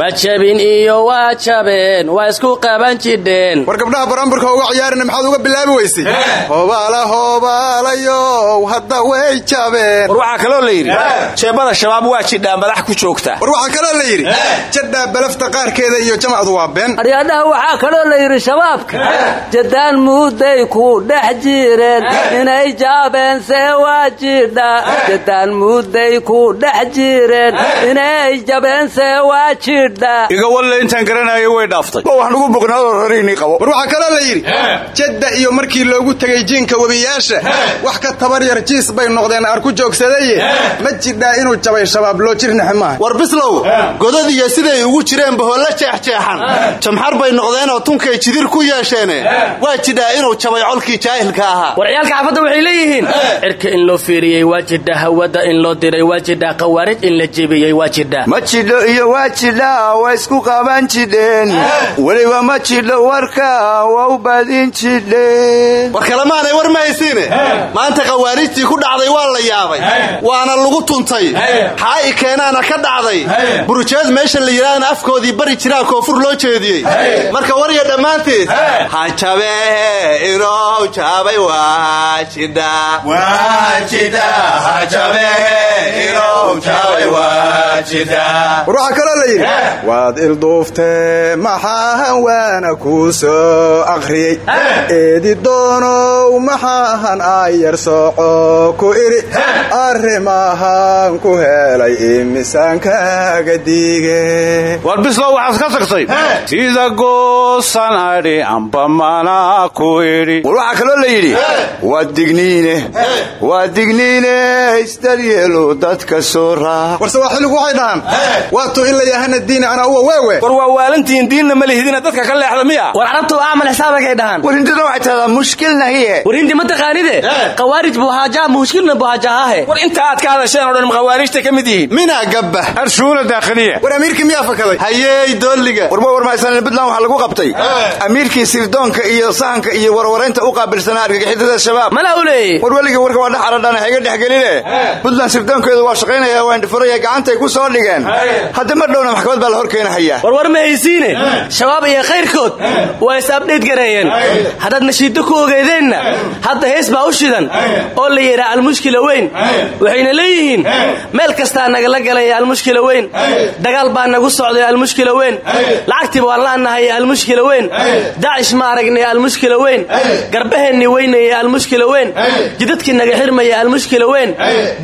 ma jabin iyo waa jabeen waa isku qaban jidheen war gabdhaha baramburka uga ciyaarina maxaad uga bilaabi weysay hoobaala hoobaalayow hadda way jabeen. War waxaa kaloo la yidhi jeebada shabaab waa jidhaa madax ku joogta. War waxaa kaloo la yidhi jadhaa balafta qaarkeeda iyo jamacdu waa been. Aryaadhaha waxaa kaloo la yidhi shabaabka jadaan muuday ku dhex jireen inay jaabeen see waa jidha jadaan muuday ku dhex jireen inay jabeen see waa jidha iga walle intaan garanayo way dhaaftay. Wax nugu boqnaadoo rariinii qabo. War waxaa kaloo la yidhi jadda iyo markii loogu tegay jiinka webiyaasha wax ka tabar yar jiis bay noqdeen arku joogsadaye ma jidhaa inuu jabay shabaab loo jirnaxe maaha war bislow godad iyo siday ugu jireen baholla jeexjeexan. Jamxar bay noqdeenoo tunkay jidir ku yeesheene waa jidhaa inuu jabay colkii jaahilka ahaa. War ciyaalka xaafadda waxay leeyihiin cirka in loo fiiriyey waa jidha hawada in loo diray waa jidha qawaarij in la jebiyey waa jidha ma jidho iyo waa jidhaa waa isku qaban jidheen. Weliba ma jidho warka waa u baadin jidheen. War kalemaanay war ma haysiine maanta khawaarijtii ku dhacday waa la yaabay. Waana lagu tuntay. Xaa'i keenaana ka dhacday. Burujeed meesha la yidhaahna afkoodii bari jiraa koonfur loo jeediyey. Marka warya dhammaanteed ha jabe inuu jabay waa war waxaa kaloo la yidhi waad ilduuftee maxaahan waana kuu soo akhriyey. Eedi doonow maxaahan ayar sooco ku idhi. Arrimahan ku helay imiisaankaaga diige war bislow waxaad ka tagtay sida goosan adhi amba mana ku idhi war waxaa kaloo la yidhi waa digniine waa digniine isdaryeelu dadka soo raac warse waa xilligu waxay dhahaan waatuu in la yahana diini anaa uwa weewe war waa waalantiin diinna ma lihidina dadka ka leexda miya war carabtu aamal xisaabakay dhahaan war hindina waxay tahdaa mushkilna hiye war hindi ma taqaanide qawaarij buhaajaa mushkilna buhaajaahahe war inta aad ka hadasheen oo dhan khawaarijta ka mid yihiin minaa gabba arshuula daakhiliya war amiirkii miyaa fakaday hayeey doolliga warma warmaysan buntland waxaa lagu qabtay. Amiirkii sirdoonka iyo sahanka iyo warwareynta u qaabilsanaa argagixidada shabaab. Mala u leeyey war weligii warka waa dhex aradhana hayga dhexgeline buntland sirdoonkeedu waa shaqaynaya waa indhifuraya gacantay ku soo dhigeen. Hadda mar dhowna maxkamad baa la hor keenahayaa war war ma haysiine? Shabaab iyo khayrkood waa is abdhayt gareeyeen. Haddaad nashiiddo ku ogeedeenna hadda hees baa u shidan oo la yidhaa almushkila weyn. Waxayna leeyihiin meel kastaa nagala galaya almushkila weyn. Dagaal baa nagu socday almushkila weyn lacagtiiba waan la'nahay almushkila weyn dacish ma aragnay almushkila weyn garbaheennii weynaya almushkila weyn jidadkii naga xirmaya almushkila weyn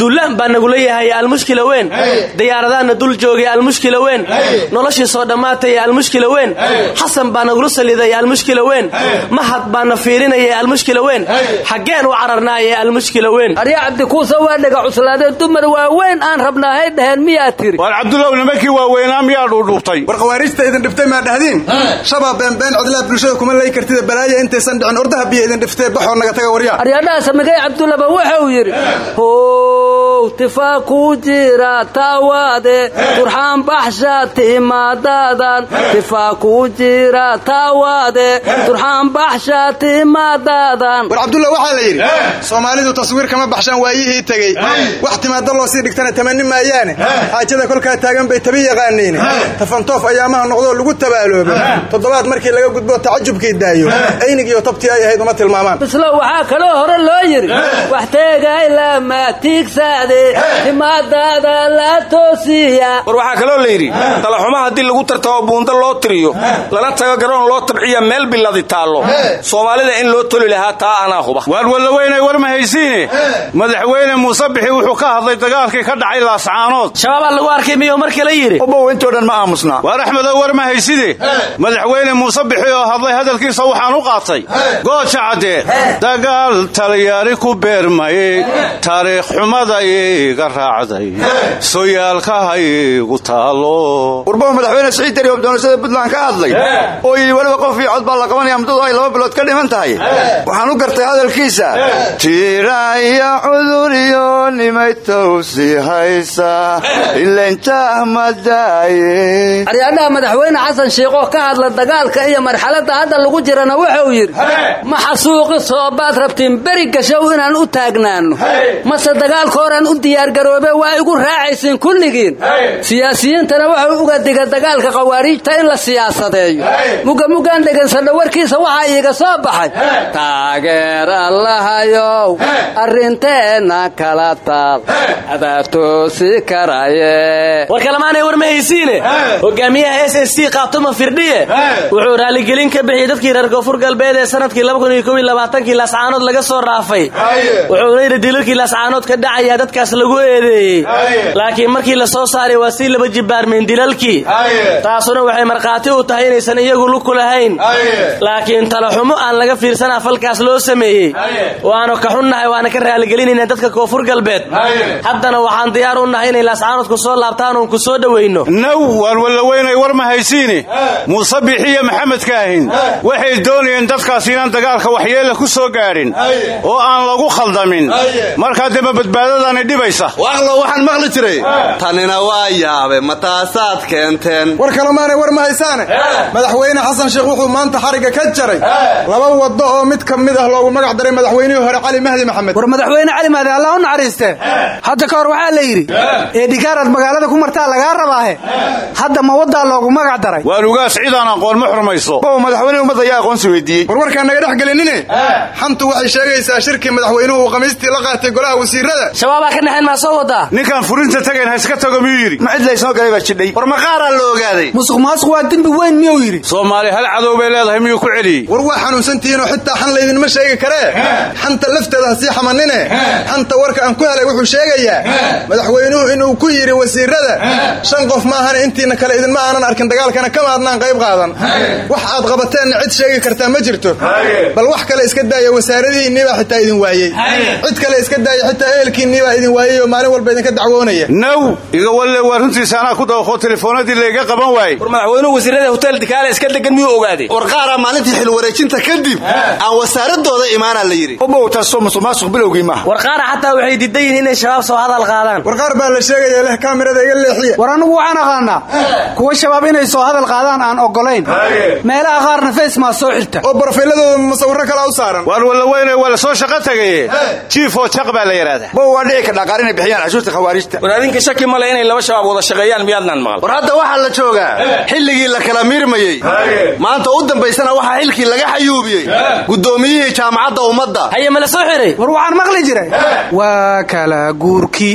duulaan baa nagula yahay almushkila weyn diyaaradaanna dul joogay almushkila weyn noloshii soo dhammaataya almushkila weyn xasan baa nagula saliday almushkila weyn mahad baana fiirinaya almushkila weyn xaggeen u cararnaaye almushkila weyn arya cabdikuusa waa dhaga cuslaadeen dumar waaweyn aan rabnaahay dhaheen miyaa tiri war cabdulow nimankii waaweynaa miyaa dhuudhuubtay khawaarijta idin dhiftay maa dhahdiin? Shabaab beenbeen codlaa bulshada kuma lay kartida balaaya intaysan dhicin. Ordaha biyo idin dhiftee baxoo naga taga waryaa aryadhaha samigay cabdulaba wuxuu yidhi how tifaa kuu jira taawaade turxaan baxsha timaadadan tifaa kuu jira taawaade turxaan baxsha timaadadan war cabdulla waxaa la yidhi soomaalidu taswiir kama baxshaan waayihii tegey. Wax timaado loo sii dhigtana tamani maayaane. Xaajada kolkaa taagan bay tabi yaqaaniin. Tafantoof ayaamaha noqdoo lagu tabaaloobo. Toddobaad markii laga gudbo tacajubkii daayo aynigiiyo tabtii ay ahayd uma tilmaamaan. Bislow waxaa kaloo hore loo yidhi wax teegay lama tiigsaade timaadaada la toosiya. War waxaa kaloo la yidhi talaxuma haddii lagu tartamo buunda loo tiriyo lana tago garoon loo tabciya meel biladi taallo. Soomaalida in loo toli lahaa taa anaa huba. Waar wallaweynay war ma haysiine. Madaxweyne muuse bixi wuxuu ka hadlay dagaalkii ka dhacay laascaanood. Shabaabaa lagu arkay miyuu mar kale yidhi. Ubow intoo dhan ma aamusnaa. Waar axmedow war ma hayside madaxweyne muuse bixi oo hadlay hadalkiisa waxaan u qaatay. Gooja caddee dagaal talyaari ku beermayey taariikh xumada iga raacday. Soyaalka dhabarkahaygu taalo. Warbaha madaxweyne siciid dari oo doorashada puntland ka hadlay? Oo yidhi weliba qof iyo cod baa la qabanaya muddadu ay laba bilood ka dhiman tahay. Waxaan u gartay hadalkiisa. Tiiraya cudur iyo nimay towsi haysa ilanjah madaaye aryaadhaha madaxweyne xasan sheikh oo ka hadla dagaalka iyo marxaladda hadda lagu jirana wuxuu yidhi ma xasuuqi soobaad rabtiin beri gashow inaan u taagnaanno mase dagaalka horaan u diyaargaroobe waa igu raacaysiin kulligiin. Siyaasiyiintana wuxuu uga diga dagaalka khawaariijta in la siyaasadeeyo. Mugamugaan dhegaysanno warkiisa waxaa iiga soo baxay taageer allahayow arrinteenna kala taal adaa toosi karaye. War kalamaanay ma hogaamiyaha s c qaabtoma firdhiye? Wuxuu raaligelin ka bixiyey dadkii reer koonfur galbeed ee sannadkii kii laascaanood laga soo raafay. Wuxuuna yidhi dilalkii laascaanood ka dhacayaa dadkaas lagu eedeeyey. Laakiin markii la soo saaray waa sii laba jibaarmeen dilalkii. Taasuna waxay markhaati u tahay inaysan iyagu luku lahayn. Laakiin talaxumo aan laga fiirsanaa falkaas loo sameeyey. Waanu ka xunnahay waana ka raaligelinayna dadka koonfur galbeed. Haddana waxaan diyaar u nahay inay laascaanoodku soo laabtaan oon ku soo wallaweynay war ma haysiine muuse bixiyo maxamed kaahin waxay doonayeen dadkaas inaan dagaalka waxyeella ku soo gaadhin oo aan lagu khaldamin. Markaa dema badbaadadaani dhibaysa. Waaqlo waxaan maqli jiray. Tanina waa yaabe ma taasaad keenteen. War kalemaanay war ma haysaane? Madaxweyne xasan sheekh wuxuu maanta xarigga ka jaray. Laba waddo oo mid ka mid ah loogu magac daray madaxweynihii hore cali mahdi maxamed. War madaxweyne cali mahdi allah u naxariiste. Hadda ka hor waxaa la yidhi eedhikaaraad magaalada ku martaa lagaa rabaahe hadda ma waddaa loogu magac daray. Waan ugaas cidaan aqoon ma xurmayso? Bow madaxweyne ummadda ayaa aqoonsi weydiiyey. War warkaan naga dhex gelinine? Xantu waxay sheegaysaa shirkii madaxweynuhu uu la qaatay golaha wasiirada shabaabaa ka naxayn maa soo wadaa? Ninkaan furinta tagayn ha iska tago miyuu yidhi? Ma cid laysoo galay baa jidhay. War maqaaraa la ogaaday? Musuq maasuq waa dembi weyn miyuu yidhi? Soomaali hal cadow bay leedahay miyuu ku celiyey war waa xanuunsantihiinoo xitaa xan laydinma sheegi karee xanta lafteeda ha sii xamanine. Xanta warka aan ku helay wuxuu sheegayaa. Madaxweynuhu inuu ku yidhi wasiirada shan qof maahane intiina kale idinma aanan arkin dagaalkana kama adnaan qayb qaadan. Wax aad qabateenna cid sheegi kartaa ma jirto. Bal wax kale iska daaya wasaaradihiinniibaa xitaa idin waayey. Cid kale iska daaya xitaa ehelkiinniibaa idin waayey oo maalin walba idinka dacwoonaya. Naw iga walle waa runtiisa anaa ku dawaqoo telefoonadii layga qaban waayey. War madaxweynuhu wasiirada hotel dikaale iska degan miyuu ogaaday war qaaraa maalintii xil wareejinta kadib aan wasaaradooda imaanaa la yidhi. Obow taasoo musuqmaasuq bilowgii maaha war qaara xataa waxay diidan yihiin inay shabaab soo hadal qaadaan. War qaar baa la sheegaya leh kaamirada iga leexiya. War anigu waxaan aqaanaa shabaab inay soo hadal qaadaan aan ogolayn meelaha qaarna facemaa soo xirta oo barfiiladooda musawiro kala u saaran. Waan wallaweynay waa la soo shaqo tagaye jiifoo jaq baa la yidhaahdaa bow waa dhici ka dhaqaar inay bixiyaan cashuurta khawaarijta. War adinka shaki male inay laba shabaab wada shaqeeyaan miyaadnaan maqal. War hadda waxaa la joogaa xilligii la kala miirmayey maanta u dambaysana waxaa xilkii laga xayuubiyey. Guddoomiyihii jaamacadda ummadda. Haye mala soo xiray war waxaan maqli jiray. Waa kala guurki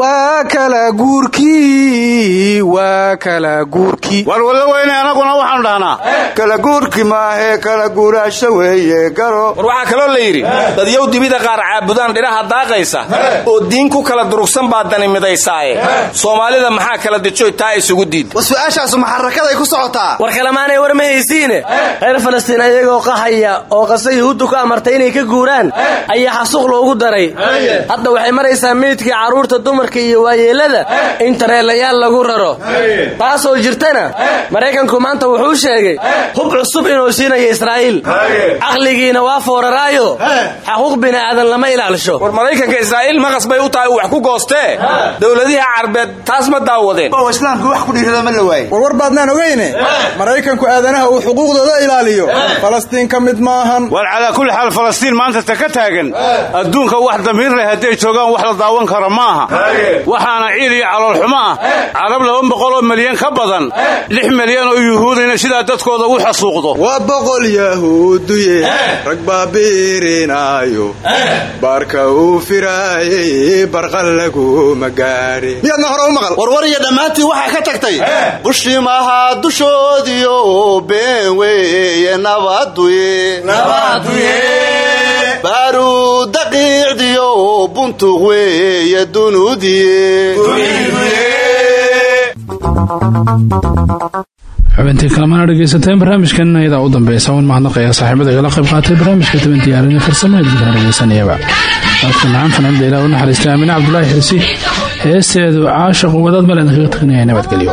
waa kala guurki waa kala guurki war wallaweynay anaguna waxaanu dhahnaa. Kala guurki maahee kala guuraasho weeye garo. War waxaa kaloo la yidhi dadyow dibida qaar caabudaan dhinaha daaqaysa oo diin ku kala durugsan baa dani midaysaaye. Soomaalida maxaa kala dijoy taa isugu diid. War su'aashaasu maxarakaday ku socotaa. War kalemaanay war ma haysiine. Reer falastiin ayagoo qahaya oo qase yuhuuddu ka amartay inay ka guuraan ayaa xasuuq loogu daray. Hadda waxay maraysaa meydkii carruurta dumarka iyo waayeelada in tareelayaal lagu raro jirtana? Maraykanku maanta wuxuu sheegay hub cusub inuu siinayo israa'iil. Caqligiina waa fooraraayo. Xaquuq bini'aadan lama ilaalisho war maraykanka israa'iil maqas bay u tahay wax ku goostee dowladiha carbeed taas ma daawadeen. Oo islaamku wax ku dhiirada ma la waayey warwar baadnaan ogeyne maraykanku aadanaha uu xuquuqdooda ilaaliyo. Falastiin ka mid maahan. War calaa kulli xaal falastiin maanta ta ka taagan. Adduunka wax damiir leh hadday joogaan wax la daawan karo maaha. Waxaana ciid iyo caloolxumo ah carab laba boqoloo milyan ka badan lix milyan oo yuhuudina sidaa dadkooda u xasuuqdo. Waa boqol yahuuduye rag baa biirinaayo baarka uu firaayey barqal laguma gaari. Miyaadna hore u maqal? Warwar iyo dhammaantii waxaa ka tagtay bushimaha dushoodiyo been weeye nabaduye baaruu daqiicdiyo buntuq weeye xubintii kalemana dhegaysateen barnaamijkan ayadaa u dambeysa un mahadnaqaya saaxiibada igala qayb qaatay barnaamijka toban diyaarin farsamo idinkaa dhegaysanayaba codka macaan fanaanada ilaah u naxariistay aamine cabdulaahi xirsi heesteedu caashaqu wadaad malen kaga tagnaya nabadgelyo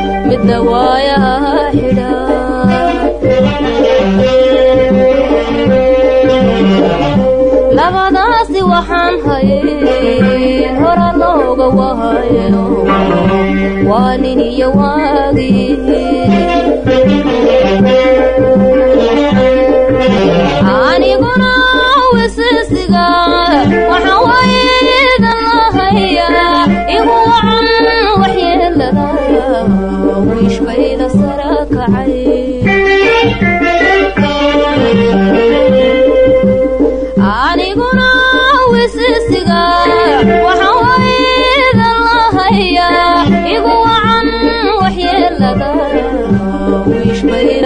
midna waayaha xidha labadaasi waxaan hayn hora looga wahayo waa nin iyo waagii aniguna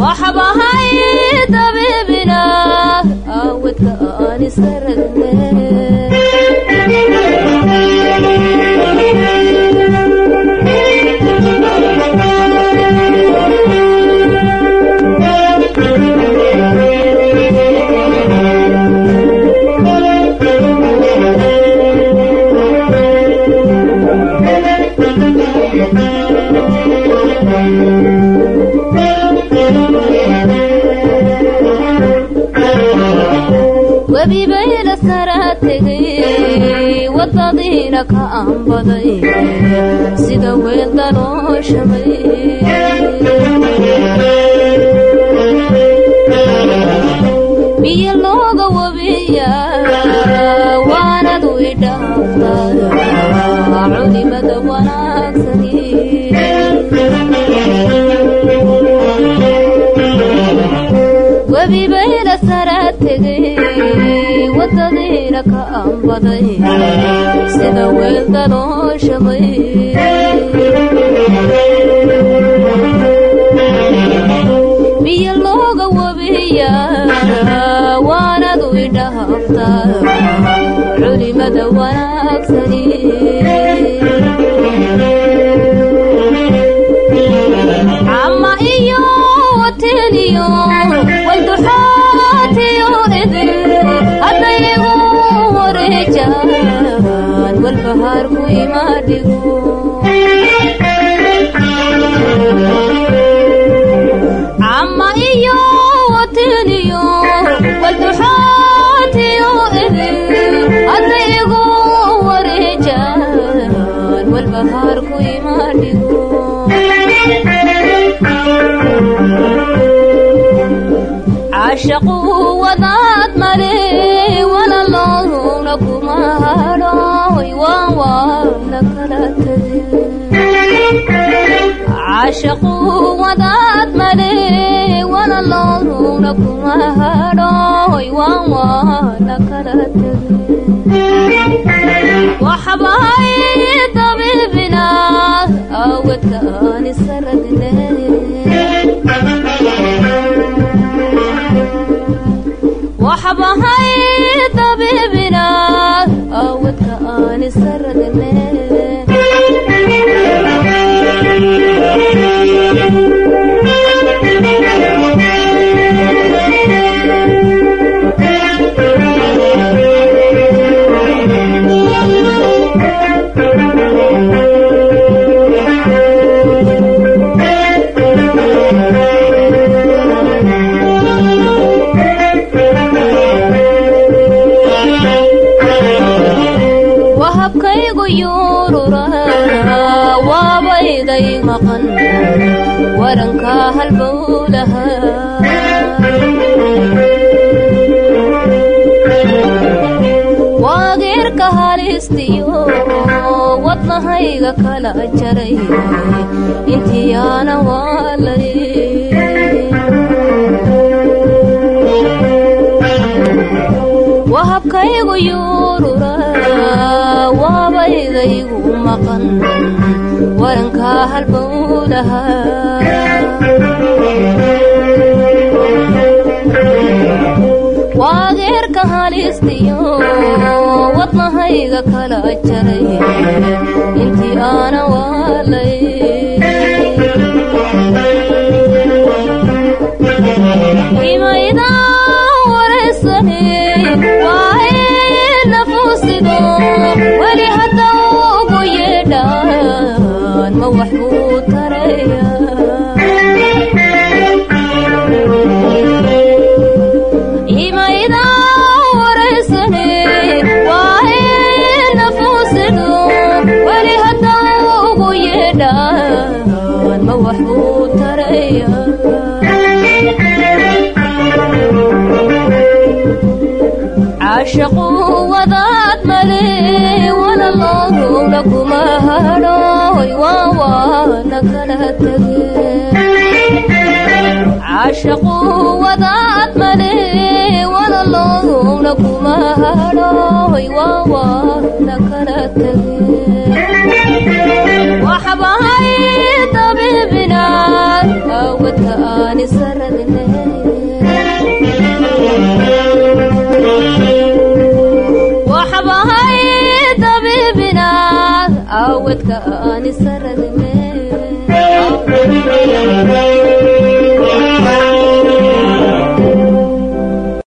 waxbahay dabiibina awadka aan isaragne tegay wadadiina ka biyo looga wabiya waanadu idhaaftaa wadadiina ka aanbaday sida weel dalooshamay biyo looga wabiya waanadu idhaaftaa culimada wanaagsani cama iyo wateniyo walbahaarku imaadhigo cama iyo wateniyo walduxaatiyo idin haddayigu wareejaan walbahaarku imaadhigo caashaqu caashaqu wadaad male walaloowna kuma hadhooy waan waana kala tage waxbahay dabiibina awad awadka aan isaradne waxbahay dabiibina awadka aan isaradne waageerka halistiyo wadnahayga kala jaray intiyaana waalay wahabkaygu yuurura waabaydaygu maqan waranka halbowlaha waageerka halistiyo wadnahayga kala jaray intii aana waalay imayda wareysane caashaqu wadaad male walalowla awadka aan isaradne